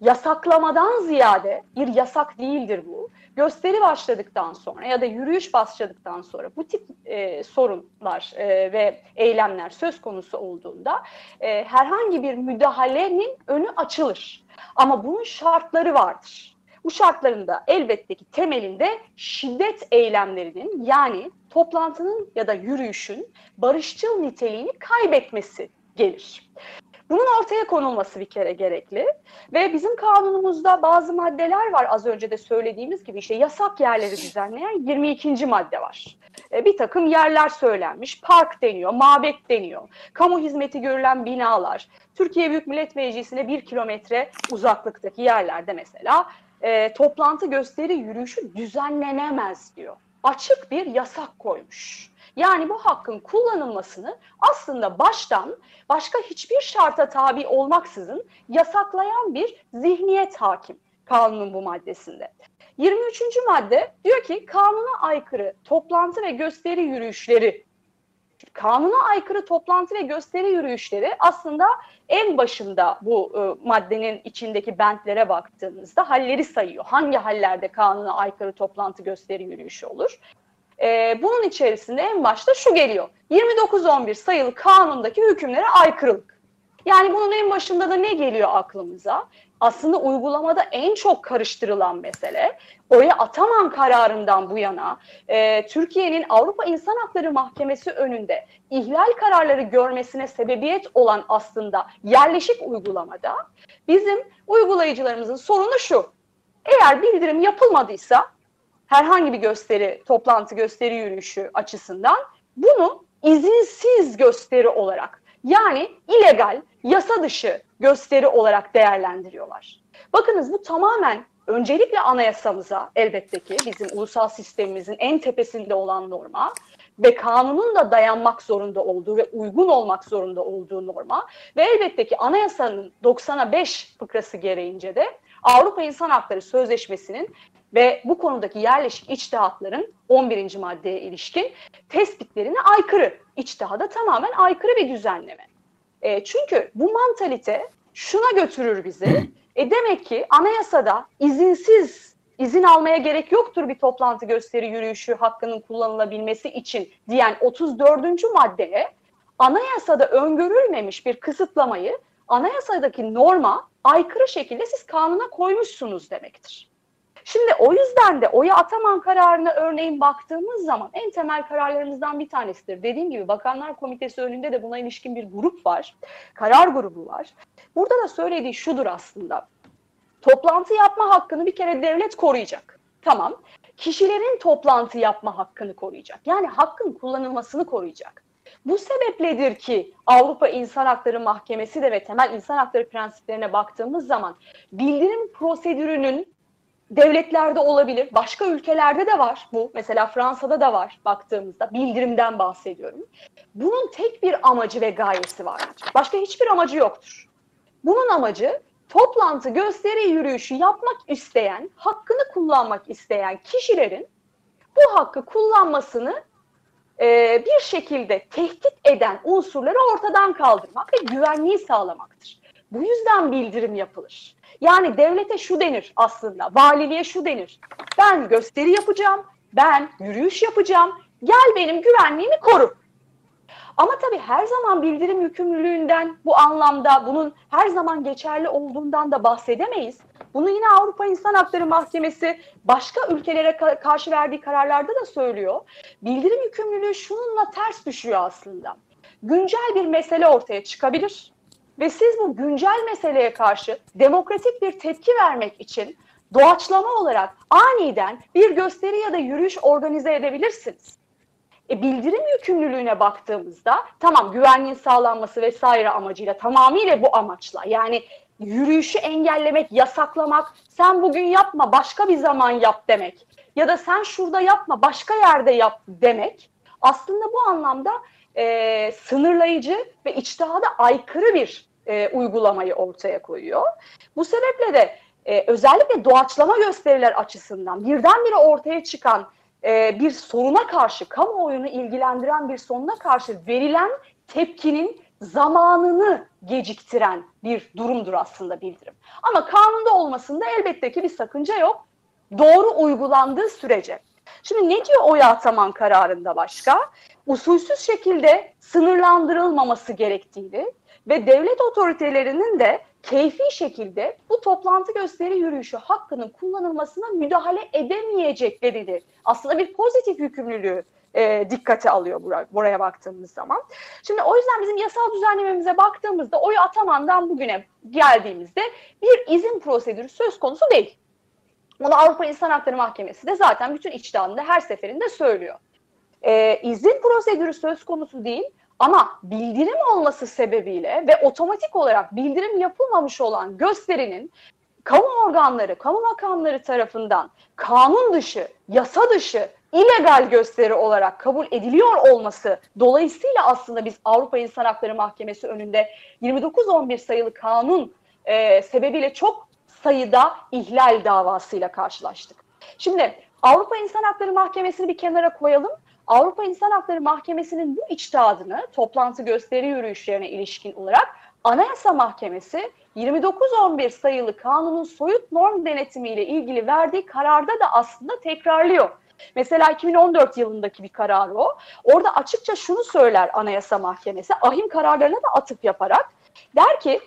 yasaklamadan ziyade bir yasak değildir bu. Gösteri başladıktan sonra ya da yürüyüş başladıktan sonra bu tip e, sorunlar e, ve eylemler söz konusu olduğunda e, herhangi bir müdahalenin önü açılır. Ama bunun şartları vardır. Bu şartların da elbette ki temelinde şiddet eylemlerinin yani toplantının ya da yürüyüşün barışçıl niteliğini kaybetmesi gelir. Bunun ortaya konulması bir kere gerekli ve bizim kanunumuzda bazı maddeler var az önce de söylediğimiz gibi işte yasak yerleri düzenleyen 22. madde var. E, bir takım yerler söylenmiş, park deniyor, mabet deniyor, kamu hizmeti görülen binalar, Türkiye Büyük Millet Meclisi'ne bir kilometre uzaklıktaki yerlerde mesela e, toplantı gösteri yürüyüşü düzenlenemez diyor. Açık bir yasak koymuş. Yani bu hakkın kullanılmasını aslında baştan başka hiçbir şarta tabi olmaksızın yasaklayan bir zihniyet hakim kanunun bu maddesinde. 23. madde diyor ki kanuna aykırı toplantı ve gösteri yürüyüşleri kanuna aykırı toplantı ve gösteri yürüyüşleri aslında en başında bu e, maddenin içindeki bentlere baktığınızda halleri sayıyor. Hangi hallerde kanuna aykırı toplantı gösteri yürüyüşü olur? E, bunun içerisinde en başta şu geliyor. 29-11 sayılı kanundaki hükümlere aykırılık. Yani bunun en başında da ne geliyor aklımıza? Aslında uygulamada en çok karıştırılan mesele oya ataman kararından bu yana e, Türkiye'nin Avrupa İnsan Hakları Mahkemesi önünde ihlal kararları görmesine sebebiyet olan aslında yerleşik uygulamada bizim uygulayıcılarımızın sorunu şu. Eğer bildirim yapılmadıysa herhangi bir gösteri, toplantı, gösteri yürüyüşü açısından bunu izinsiz gösteri olarak yani illegal, yasa dışı gösteri olarak değerlendiriyorlar. Bakınız bu tamamen öncelikle anayasamıza elbette ki bizim ulusal sistemimizin en tepesinde olan norma ve kanunun da dayanmak zorunda olduğu ve uygun olmak zorunda olduğu norma ve elbette ki anayasanın 95 fıkrası gereğince de Avrupa İnsan Hakları Sözleşmesi'nin ve bu konudaki yerleşik içtihatların 11. maddeye ilişkin tespitlerine aykırı. İçtihada tamamen aykırı bir düzenleme. E, çünkü bu mantalite şuna götürür bizi. E demek ki anayasada izinsiz izin almaya gerek yoktur bir toplantı gösteri yürüyüşü hakkının kullanılabilmesi için diyen 34. maddeye anayasada öngörülmemiş bir kısıtlamayı anayasadaki norma aykırı şekilde siz kanuna koymuşsunuz demektir. Şimdi o yüzden de oya ataman kararına örneğin baktığımız zaman en temel kararlarımızdan bir tanesidir. Dediğim gibi Bakanlar Komitesi önünde de buna ilişkin bir grup var. Karar grubu var. Burada da söylediği şudur aslında. Toplantı yapma hakkını bir kere devlet koruyacak. Tamam. Kişilerin toplantı yapma hakkını koruyacak. Yani hakkın kullanılmasını koruyacak. Bu sebepledir ki Avrupa İnsan Hakları Mahkemesi de ve temel insan hakları prensiplerine baktığımız zaman bildirim prosedürünün devletlerde olabilir, başka ülkelerde de var bu. Mesela Fransa'da da var baktığımızda bildirimden bahsediyorum. Bunun tek bir amacı ve gayesi vardır. Başka hiçbir amacı yoktur. Bunun amacı toplantı, gösteri, yürüyüşü yapmak isteyen, hakkını kullanmak isteyen kişilerin bu hakkı kullanmasını e, bir şekilde tehdit eden unsurları ortadan kaldırmak ve güvenliği sağlamaktır. Bu yüzden bildirim yapılır. Yani devlete şu denir aslında, valiliğe şu denir. Ben gösteri yapacağım, ben yürüyüş yapacağım, gel benim güvenliğimi koru. Ama tabii her zaman bildirim yükümlülüğünden bu anlamda bunun her zaman geçerli olduğundan da bahsedemeyiz. Bunu yine Avrupa İnsan Hakları Mahkemesi başka ülkelere karşı verdiği kararlarda da söylüyor. Bildirim yükümlülüğü şununla ters düşüyor aslında. Güncel bir mesele ortaya çıkabilir ve siz bu güncel meseleye karşı demokratik bir tepki vermek için doğaçlama olarak aniden bir gösteri ya da yürüyüş organize edebilirsiniz. E, bildirim yükümlülüğüne baktığımızda tamam güvenliğin sağlanması vesaire amacıyla tamamıyla bu amaçla yani yürüyüşü engellemek, yasaklamak, sen bugün yapma başka bir zaman yap demek ya da sen şurada yapma başka yerde yap demek aslında bu anlamda e, sınırlayıcı ve içtihada aykırı bir e, uygulamayı ortaya koyuyor. Bu sebeple de e, özellikle doğaçlama gösteriler açısından birdenbire ortaya çıkan e, bir soruna karşı, kamuoyunu ilgilendiren bir soruna karşı verilen tepkinin zamanını geciktiren bir durumdur aslında bildirim. Ama kanunda olmasında elbette ki bir sakınca yok. Doğru uygulandığı sürece. Şimdi ne diyor oy ataman kararında başka? Usulsüz şekilde sınırlandırılmaması gerektiğini ve devlet otoritelerinin de keyfi şekilde bu toplantı gösteri yürüyüşü hakkının kullanılmasına müdahale edemeyeceklerini aslında bir pozitif yükümlülüğü e, dikkate alıyor buraya, buraya baktığımız zaman. Şimdi o yüzden bizim yasal düzenlememize baktığımızda oy atamandan bugüne geldiğimizde bir izin prosedürü söz konusu değil. Bunu Avrupa İnsan Hakları Mahkemesi de zaten bütün içtihadında her seferinde söylüyor. E, izin prosedürü söz konusu değil ama bildirim olması sebebiyle ve otomatik olarak bildirim yapılmamış olan gösterinin kamu organları, kamu makamları tarafından kanun dışı, yasa dışı, illegal gösteri olarak kabul ediliyor olması dolayısıyla aslında biz Avrupa İnsan Hakları Mahkemesi önünde 29-11 sayılı kanun e, sebebiyle çok sayıda ihlal davasıyla karşılaştık. Şimdi Avrupa İnsan Hakları Mahkemesi'ni bir kenara koyalım. Avrupa İnsan Hakları Mahkemesi'nin bu içtihadını toplantı gösteri yürüyüşlerine ilişkin olarak Anayasa Mahkemesi 29-11 sayılı kanunun soyut norm denetimiyle ilgili verdiği kararda da aslında tekrarlıyor. Mesela 2014 yılındaki bir karar o. Orada açıkça şunu söyler Anayasa Mahkemesi, ahim kararlarına da atıp yaparak. Der ki,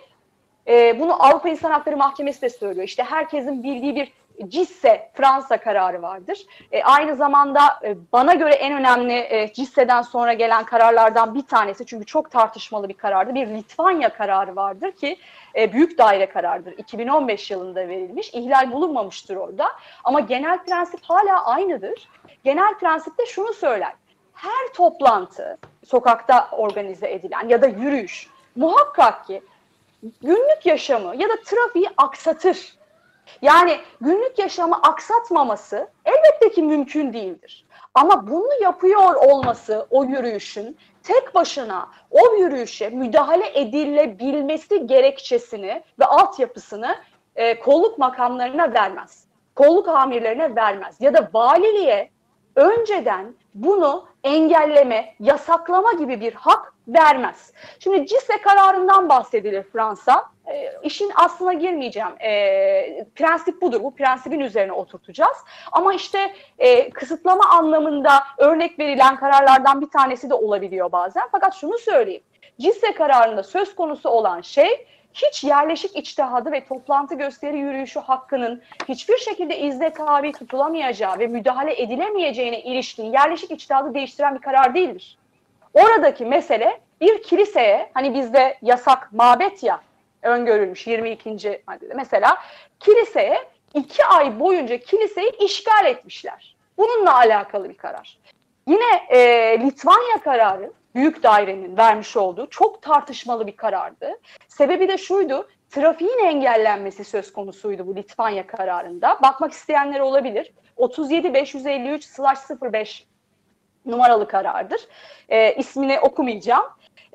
e, bunu Avrupa İnsan Hakları Mahkemesi de söylüyor. İşte herkesin bildiği bir CİSSE Fransa kararı vardır. E, aynı zamanda e, bana göre en önemli e, CİSSE'den sonra gelen kararlardan bir tanesi çünkü çok tartışmalı bir karardı. Bir Litvanya kararı vardır ki e, büyük daire kararıdır. 2015 yılında verilmiş. İhlal bulunmamıştır orada. Ama genel prensip hala aynıdır. Genel prensip de şunu söyler. Her toplantı sokakta organize edilen ya da yürüyüş muhakkak ki günlük yaşamı ya da trafiği aksatır yani günlük yaşamı aksatmaması elbette ki mümkün değildir. Ama bunu yapıyor olması o yürüyüşün tek başına o yürüyüşe müdahale edilebilmesi gerekçesini ve altyapısını e, kolluk makamlarına vermez. kolluk amirlerine vermez. Ya da valiliğe önceden bunu engelleme, yasaklama gibi bir hak vermez. Şimdi CISE kararından bahsedilir Fransa. E, işin aslına girmeyeceğim. E, prensip budur. Bu prensibin üzerine oturtacağız. Ama işte e, kısıtlama anlamında örnek verilen kararlardan bir tanesi de olabiliyor bazen. Fakat şunu söyleyeyim. CISE kararında söz konusu olan şey hiç yerleşik içtihadı ve toplantı gösteri yürüyüşü hakkının hiçbir şekilde izne tabi tutulamayacağı ve müdahale edilemeyeceğine ilişkin yerleşik içtihadı değiştiren bir karar değildir. Oradaki mesele bir kiliseye hani bizde yasak mabet ya öngörülmüş 22. maddede mesela kiliseye iki ay boyunca kiliseyi işgal etmişler. Bununla alakalı bir karar. Yine e, Litvanya kararı büyük dairenin vermiş olduğu çok tartışmalı bir karardı. Sebebi de şuydu, trafiğin engellenmesi söz konusuydu bu Litvanya kararında. Bakmak isteyenler olabilir. 37553/05 numaralı karardır. E, ismini okumayacağım.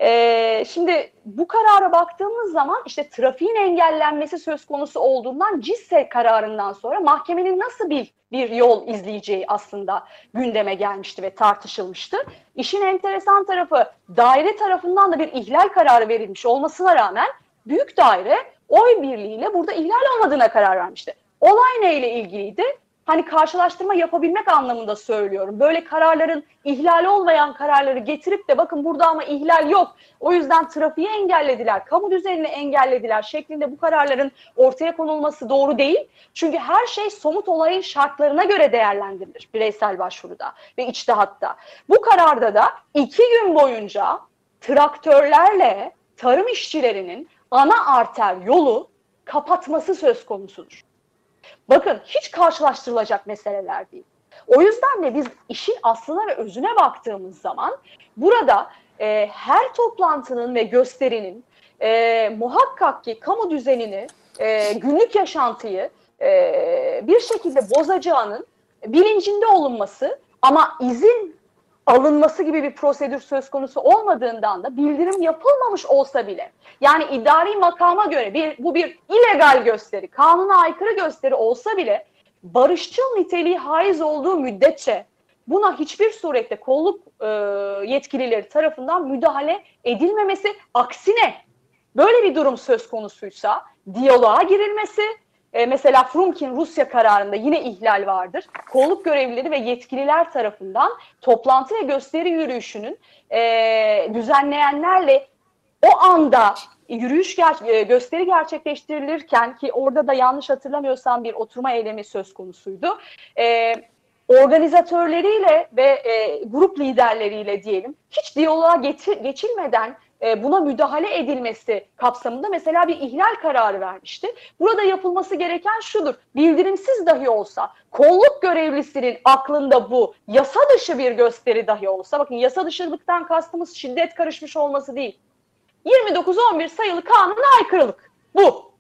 E, şimdi bu karara baktığımız zaman işte trafiğin engellenmesi söz konusu olduğundan CİSE kararından sonra mahkemenin nasıl bir bir yol izleyeceği aslında gündeme gelmişti ve tartışılmıştı. İşin enteresan tarafı daire tarafından da bir ihlal kararı verilmiş olmasına rağmen büyük daire oy birliğiyle burada ihlal olmadığına karar vermişti. Olay neyle ilgiliydi? Hani karşılaştırma yapabilmek anlamında söylüyorum. Böyle kararların ihlal olmayan kararları getirip de bakın burada ama ihlal yok. O yüzden trafiği engellediler, kamu düzenini engellediler şeklinde bu kararların ortaya konulması doğru değil. Çünkü her şey somut olayın şartlarına göre değerlendirilir bireysel başvuruda ve içtihatta. Bu kararda da iki gün boyunca traktörlerle tarım işçilerinin ana arter yolu kapatması söz konusudur. Bakın hiç karşılaştırılacak meseleler değil. O yüzden de biz işin aslına ve özüne baktığımız zaman burada e, her toplantının ve gösterinin e, muhakkak ki kamu düzenini, e, günlük yaşantıyı e, bir şekilde bozacağının bilincinde olunması ama izin alınması gibi bir prosedür söz konusu olmadığından da bildirim yapılmamış olsa bile yani idari makama göre bir, bu bir illegal gösteri, kanuna aykırı gösteri olsa bile barışçıl niteliği haiz olduğu müddetçe buna hiçbir surette kolluk e, yetkilileri tarafından müdahale edilmemesi aksine böyle bir durum söz konusuysa diyaloğa girilmesi e, mesela Frumkin Rusya kararında yine ihlal vardır. Kolluk görevlileri ve yetkililer tarafından toplantı ve gösteri yürüyüşünün e, düzenleyenlerle o anda yürüyüş ger e, gösteri gerçekleştirilirken ki orada da yanlış hatırlamıyorsam bir oturma eylemi söz konusuydu. E, organizatörleriyle ve e, grup liderleriyle diyelim hiç diyaloğa geçilmeden e, buna müdahale edilmesi kapsamında mesela bir ihlal kararı vermişti. Burada yapılması gereken şudur. Bildirimsiz dahi olsa kolluk görevlisinin aklında bu yasa dışı bir gösteri dahi olsa bakın yasa dışılıktan kastımız şiddet karışmış olması değil. 29-11 sayılı kanuna aykırılık. Bu.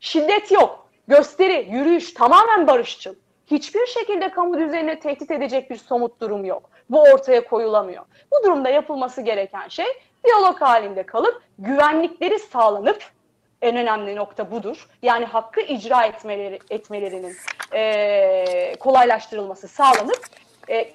Şiddet yok. Gösteri, yürüyüş tamamen barışçıl. Hiçbir şekilde kamu düzenini tehdit edecek bir somut durum yok. Bu ortaya koyulamıyor. Bu durumda yapılması gereken şey diyalog halinde kalıp güvenlikleri sağlanıp en önemli nokta budur. Yani hakkı icra etmeleri etmelerinin e, kolaylaştırılması sağlanıp e,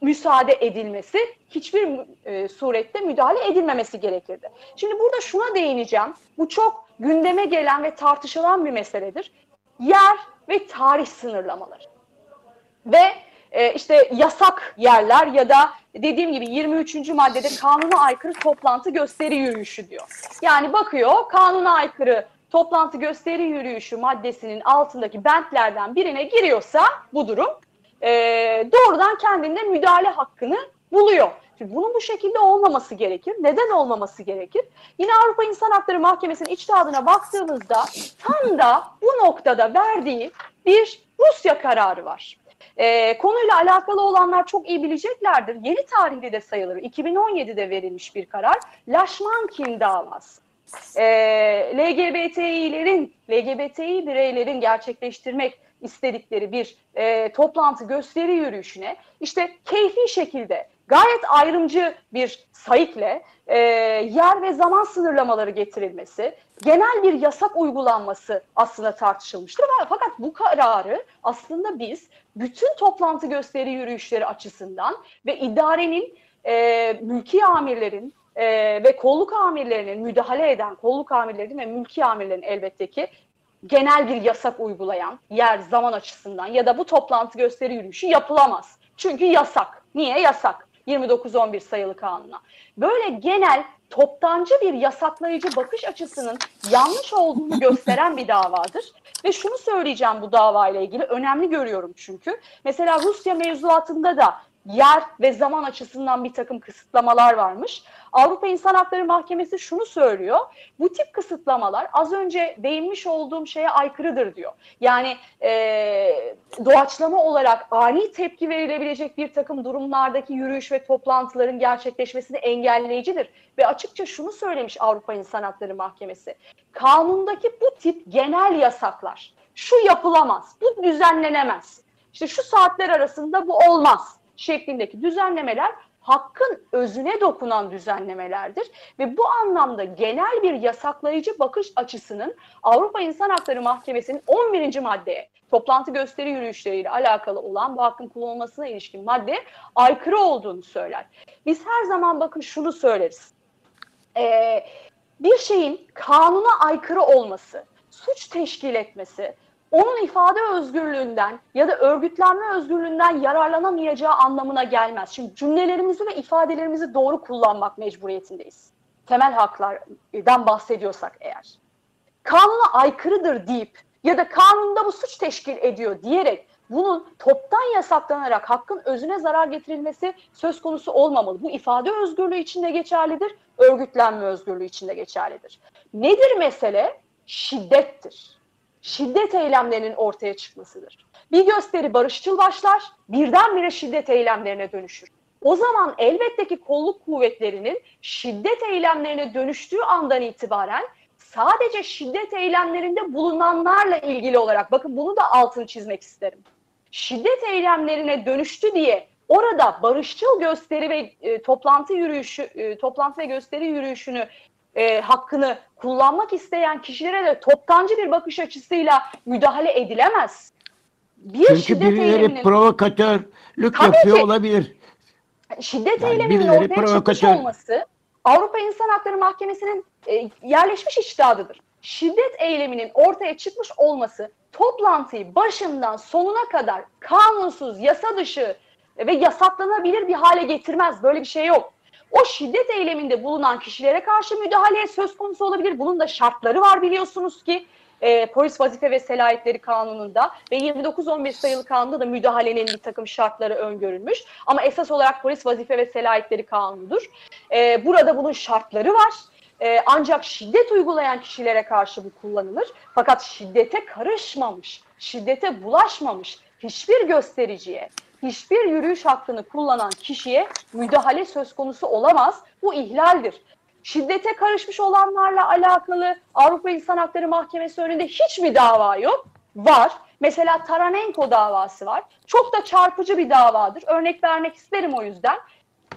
müsaade edilmesi hiçbir e, surette müdahale edilmemesi gerekirdi. Şimdi burada şuna değineceğim. Bu çok gündeme gelen ve tartışılan bir meseledir. Yer ve tarih sınırlamaları. Ve e, işte yasak yerler ya da dediğim gibi 23. maddede kanuna aykırı toplantı gösteri yürüyüşü diyor. Yani bakıyor kanuna aykırı toplantı gösteri yürüyüşü maddesinin altındaki bentlerden birine giriyorsa bu durum e, doğrudan kendinde müdahale hakkını buluyor. Şimdi bunun bu şekilde olmaması gerekir. Neden olmaması gerekir? Yine Avrupa İnsan Hakları Mahkemesi'nin içtihadına baktığımızda tam da bu noktada verdiği bir Rusya kararı var. E, konuyla alakalı olanlar çok iyi bileceklerdir. Yeni tarihte de sayılır. 2017'de verilmiş bir karar. Laşmankin davası. E, LGBTİ'lerin, LGBTİ bireylerin gerçekleştirmek istedikleri bir e, toplantı gösteri yürüyüşüne işte keyfi şekilde gayet ayrımcı bir sayıkle e, yer ve zaman sınırlamaları getirilmesi, genel bir yasak uygulanması aslında tartışılmıştır. Fakat bu kararı aslında biz bütün toplantı gösteri yürüyüşleri açısından ve idarenin, e, mülki amirlerin e, ve kolluk amirlerinin müdahale eden kolluk amirlerinin ve mülki amirlerin elbette ki genel bir yasak uygulayan yer zaman açısından ya da bu toplantı gösteri yürüyüşü yapılamaz. Çünkü yasak. Niye yasak? 29-11 sayılı kanuna. Böyle genel toptancı bir yasaklayıcı bakış açısının yanlış olduğunu gösteren bir davadır. Ve şunu söyleyeceğim bu davayla ilgili önemli görüyorum çünkü. Mesela Rusya mevzuatında da yer ve zaman açısından bir takım kısıtlamalar varmış. Avrupa İnsan Hakları Mahkemesi şunu söylüyor. Bu tip kısıtlamalar az önce değinmiş olduğum şeye aykırıdır diyor. Yani e, doğaçlama olarak ani tepki verilebilecek bir takım durumlardaki yürüyüş ve toplantıların gerçekleşmesini engelleyicidir. Ve açıkça şunu söylemiş Avrupa İnsan Hakları Mahkemesi. Kanundaki bu tip genel yasaklar şu yapılamaz, bu düzenlenemez. İşte şu saatler arasında bu olmaz şeklindeki düzenlemeler hakkın özüne dokunan düzenlemelerdir ve bu anlamda genel bir yasaklayıcı bakış açısının Avrupa İnsan Hakları Mahkemesi'nin 11. maddeye toplantı gösteri yürüyüşleriyle alakalı olan bu hakkın kullanılmasına ilişkin madde aykırı olduğunu söyler. Biz her zaman bakın şunu söyleriz. Ee, bir şeyin kanuna aykırı olması, suç teşkil etmesi, onun ifade özgürlüğünden ya da örgütlenme özgürlüğünden yararlanamayacağı anlamına gelmez. Şimdi cümlelerimizi ve ifadelerimizi doğru kullanmak mecburiyetindeyiz. Temel haklardan bahsediyorsak eğer. Kanuna aykırıdır deyip ya da kanunda bu suç teşkil ediyor diyerek bunun toptan yasaklanarak hakkın özüne zarar getirilmesi söz konusu olmamalı. Bu ifade özgürlüğü içinde geçerlidir, örgütlenme özgürlüğü içinde geçerlidir. Nedir mesele? Şiddettir şiddet eylemlerinin ortaya çıkmasıdır. Bir gösteri barışçıl başlar, birdenbire şiddet eylemlerine dönüşür. O zaman elbette ki kolluk kuvvetlerinin şiddet eylemlerine dönüştüğü andan itibaren sadece şiddet eylemlerinde bulunanlarla ilgili olarak bakın bunu da altını çizmek isterim. Şiddet eylemlerine dönüştü diye orada barışçıl gösteri ve e, toplantı yürüyüşü e, toplantı ve gösteri yürüyüşünü e, hakkını kullanmak isteyen kişilere de toptancı bir bakış açısıyla müdahale edilemez. Bir Çünkü birileri provokatörlük yapıyor ki, olabilir. Şiddet yani eyleminin ortaya provokatör. çıkmış olması Avrupa İnsan Hakları Mahkemesi'nin e, yerleşmiş iştihadıdır. Şiddet eyleminin ortaya çıkmış olması toplantıyı başından sonuna kadar kanunsuz, yasa dışı ve yasaklanabilir bir hale getirmez. Böyle bir şey yok o şiddet eyleminde bulunan kişilere karşı müdahale söz konusu olabilir. Bunun da şartları var biliyorsunuz ki e, polis vazife ve selahiyetleri kanununda ve 29-11 sayılı kanunda da müdahalenin bir takım şartları öngörülmüş. Ama esas olarak polis vazife ve selahiyetleri kanunudur. E, burada bunun şartları var. E, ancak şiddet uygulayan kişilere karşı bu kullanılır. Fakat şiddete karışmamış, şiddete bulaşmamış hiçbir göstericiye, hiçbir yürüyüş hakkını kullanan kişiye müdahale söz konusu olamaz. Bu ihlaldir. Şiddete karışmış olanlarla alakalı Avrupa İnsan Hakları Mahkemesi önünde hiçbir dava yok. Var. Mesela Taranenko davası var. Çok da çarpıcı bir davadır. Örnek vermek isterim o yüzden.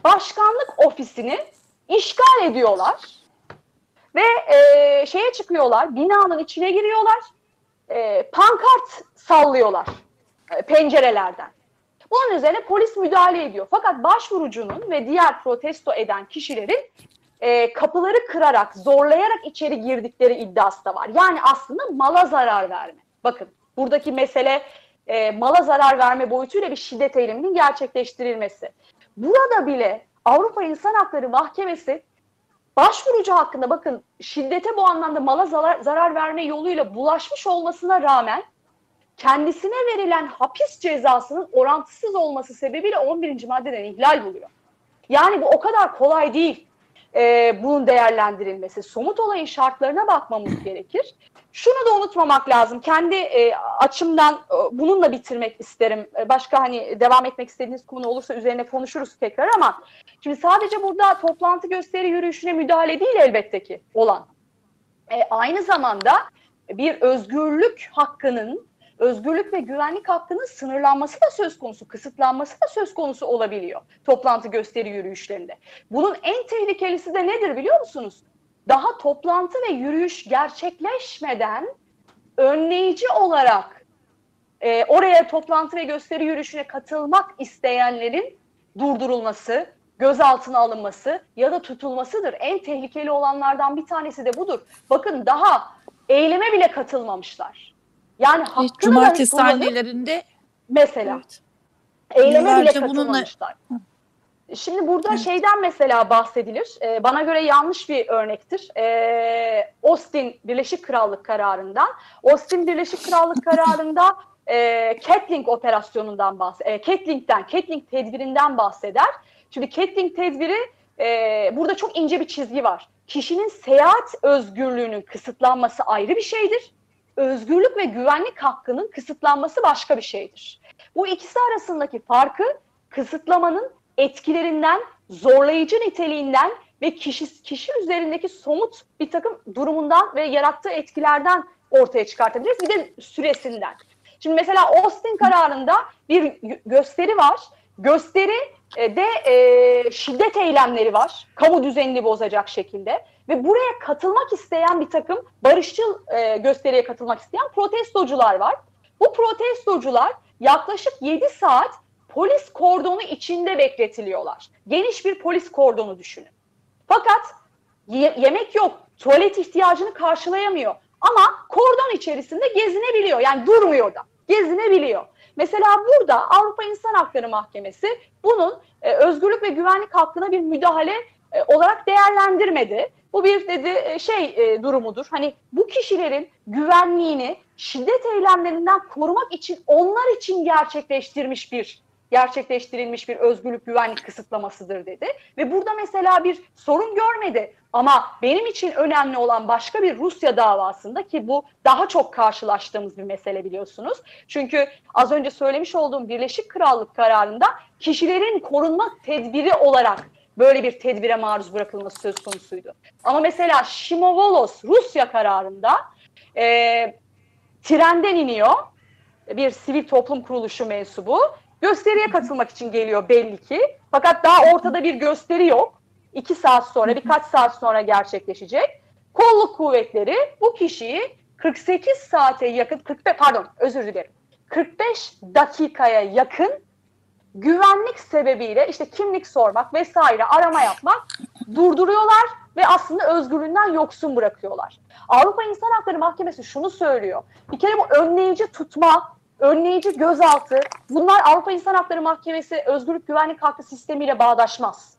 Başkanlık ofisini işgal ediyorlar ve e, şeye çıkıyorlar, binanın içine giriyorlar, e, pankart sallıyorlar e, pencerelerden. Bunun üzerine polis müdahale ediyor. Fakat başvurucunun ve diğer protesto eden kişilerin e, kapıları kırarak, zorlayarak içeri girdikleri iddiası da var. Yani aslında mala zarar verme. Bakın buradaki mesele e, mala zarar verme boyutuyla bir şiddet eyleminin gerçekleştirilmesi. Burada bile Avrupa İnsan Hakları Mahkemesi başvurucu hakkında bakın şiddete bu anlamda mala zarar, zarar verme yoluyla bulaşmış olmasına rağmen kendisine verilen hapis cezasının orantısız olması sebebiyle 11. maddeden ihlal buluyor. Yani bu o kadar kolay değil e, bunun değerlendirilmesi. Somut olayın şartlarına bakmamız gerekir. Şunu da unutmamak lazım. Kendi e, açımdan e, bununla bitirmek isterim. E, başka hani devam etmek istediğiniz konu olursa üzerine konuşuruz tekrar ama şimdi sadece burada toplantı gösteri yürüyüşüne müdahale değil elbette ki olan. E, aynı zamanda bir özgürlük hakkının özgürlük ve güvenlik hakkının sınırlanması da söz konusu, kısıtlanması da söz konusu olabiliyor toplantı gösteri yürüyüşlerinde. Bunun en tehlikelisi de nedir biliyor musunuz? Daha toplantı ve yürüyüş gerçekleşmeden önleyici olarak e, oraya toplantı ve gösteri yürüyüşüne katılmak isteyenlerin durdurulması, gözaltına alınması ya da tutulmasıdır. En tehlikeli olanlardan bir tanesi de budur. Bakın daha eyleme bile katılmamışlar. Yani hakkını Cumartesi sahnelerinde mesela evet. eyleme bile katılmamışlar. Bununla... Şimdi burada evet. şeyden mesela bahsedilir. Ee, bana göre yanlış bir örnektir. Ee, Austin Birleşik Krallık kararından. Austin Birleşik Krallık kararında e, Kettling operasyonundan bahseder. E, Kettling'den, Kettling tedbirinden bahseder. Şimdi Kettling tedbiri e, burada çok ince bir çizgi var. Kişinin seyahat özgürlüğünün kısıtlanması ayrı bir şeydir. Özgürlük ve güvenlik hakkının kısıtlanması başka bir şeydir. Bu ikisi arasındaki farkı kısıtlamanın etkilerinden, zorlayıcı niteliğinden ve kişi, kişi üzerindeki somut bir takım durumundan ve yarattığı etkilerden ortaya çıkartabiliriz. Bir de süresinden. Şimdi mesela Austin kararında bir gösteri var. Gösteri e, de e, şiddet eylemleri var. Kamu düzenini bozacak şekilde. Ve buraya katılmak isteyen bir takım barışçıl e, gösteriye katılmak isteyen protestocular var. Bu protestocular yaklaşık 7 saat polis kordonu içinde bekletiliyorlar. Geniş bir polis kordonu düşünün. Fakat ye yemek yok, tuvalet ihtiyacını karşılayamıyor. Ama kordon içerisinde gezinebiliyor. Yani durmuyor da, gezinebiliyor. Mesela burada Avrupa İnsan Hakları Mahkemesi bunun e, özgürlük ve güvenlik hakkına bir müdahale e, olarak değerlendirmedi. Bu bir dedi e, şey e, durumudur. Hani bu kişilerin güvenliğini şiddet eylemlerinden korumak için onlar için gerçekleştirmiş bir gerçekleştirilmiş bir özgürlük güvenlik kısıtlamasıdır dedi. Ve burada mesela bir sorun görmedi. Ama benim için önemli olan başka bir Rusya davasında ki bu daha çok karşılaştığımız bir mesele biliyorsunuz. Çünkü az önce söylemiş olduğum Birleşik Krallık kararında kişilerin korunma tedbiri olarak böyle bir tedbire maruz bırakılması söz konusuydu. Ama mesela Shimovolos Rusya kararında e, trenden iniyor bir sivil toplum kuruluşu mensubu gösteriye katılmak için geliyor belli ki. Fakat daha ortada bir gösteri yok. İki saat sonra birkaç saat sonra gerçekleşecek. Kolluk kuvvetleri bu kişiyi 48 saate yakın 45 pardon özür dilerim 45 dakikaya yakın güvenlik sebebiyle işte kimlik sormak vesaire arama yapmak durduruyorlar ve aslında özgürlüğünden yoksun bırakıyorlar. Avrupa İnsan Hakları Mahkemesi şunu söylüyor. Bir kere bu önleyici tutma, önleyici gözaltı bunlar Avrupa İnsan Hakları Mahkemesi özgürlük güvenlik hakkı sistemiyle bağdaşmaz.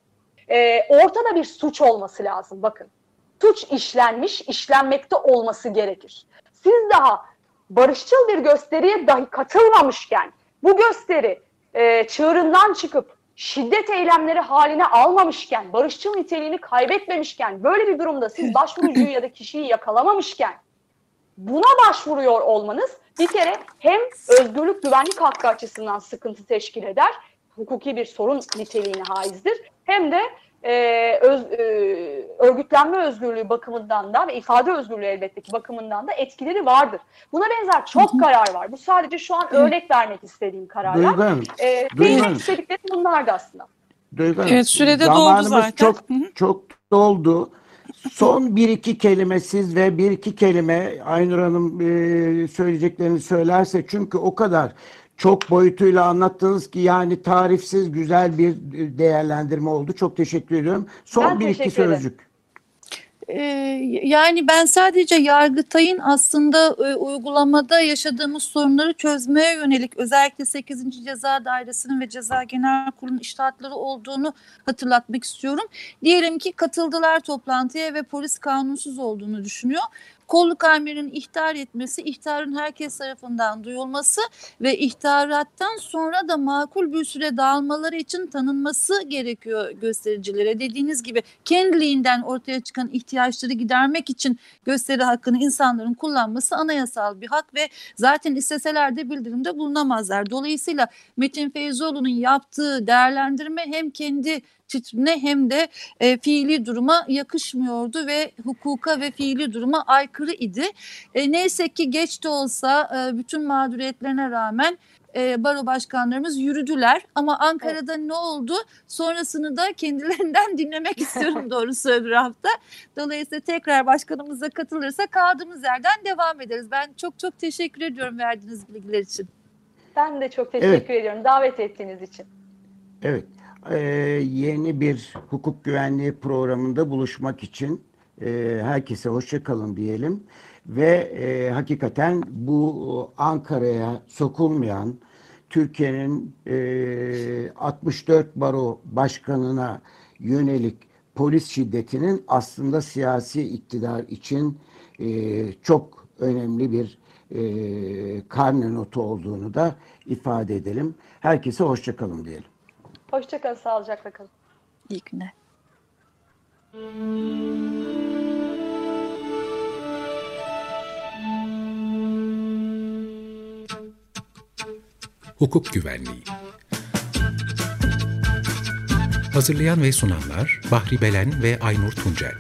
Ee, ortada bir suç olması lazım bakın. Suç işlenmiş, işlenmekte olması gerekir. Siz daha barışçıl bir gösteriye dahi katılmamışken bu gösteri e, çığırından çıkıp şiddet eylemleri haline almamışken, barışçıl niteliğini kaybetmemişken, böyle bir durumda siz başvurucuyu ya da kişiyi yakalamamışken buna başvuruyor olmanız bir kere hem özgürlük güvenlik hakkı açısından sıkıntı teşkil eder, hukuki bir sorun niteliğine haizdir. Hem de e, öz, e, örgütlenme özgürlüğü bakımından da ve ifade özgürlüğü elbette ki bakımından da etkileri vardır. Buna benzer çok karar var. Bu sadece şu an örnek vermek istediğim kararlar. Duygun, e, Duygun. istediklerim bunlardı aslında. Duygun, evet sürede doldu zaten. çok çok doldu. Son bir iki kelime siz ve bir iki kelime Aynur Hanım e, söyleyeceklerini söylerse çünkü o kadar çok boyutuyla anlattınız ki yani tarifsiz güzel bir değerlendirme oldu. Çok teşekkür ediyorum. Son ben bir iki sözcük. Ee, yani ben sadece Yargıtay'ın aslında e, uygulamada yaşadığımız sorunları çözmeye yönelik özellikle 8. Ceza Dairesi'nin ve Ceza Genel Kurulu'nun iştahatları olduğunu hatırlatmak istiyorum. Diyelim ki katıldılar toplantıya ve polis kanunsuz olduğunu düşünüyor kolluk amirinin ihtar etmesi, ihtarın herkes tarafından duyulması ve ihtarattan sonra da makul bir süre dağılmaları için tanınması gerekiyor göstericilere. Dediğiniz gibi kendiliğinden ortaya çıkan ihtiyaçları gidermek için gösteri hakkını insanların kullanması anayasal bir hak ve zaten isteseler de bildirimde bulunamazlar. Dolayısıyla Metin Feyzoğlu'nun yaptığı değerlendirme hem kendi titrine hem de e, fiili duruma yakışmıyordu ve hukuka ve fiili duruma aykırı idi. E, neyse ki geç de olsa e, bütün mağduriyetlerine rağmen e, baro başkanlarımız yürüdüler. Ama Ankara'da evet. ne oldu? Sonrasını da kendilerinden [LAUGHS] dinlemek istiyorum doğrusu öbür hafta. Dolayısıyla tekrar başkanımıza katılırsa kaldığımız yerden devam ederiz. Ben çok çok teşekkür ediyorum verdiğiniz bilgiler için. Ben de çok teşekkür evet. ediyorum davet ettiğiniz için. Evet. Ee, yeni bir hukuk güvenliği programında buluşmak için e, herkese hoşçakalın diyelim ve e, hakikaten bu Ankara'ya sokulmayan Türkiye'nin e, 64 baro başkanına yönelik polis şiddetinin aslında siyasi iktidar için e, çok önemli bir e, karne notu olduğunu da ifade edelim. Herkese hoşçakalın diyelim. Hoşçakalın, sağlıcakla kalın. İyi günler. Hukuk Güvenliği Hazırlayan ve sunanlar Bahri Belen ve Aynur Tuncel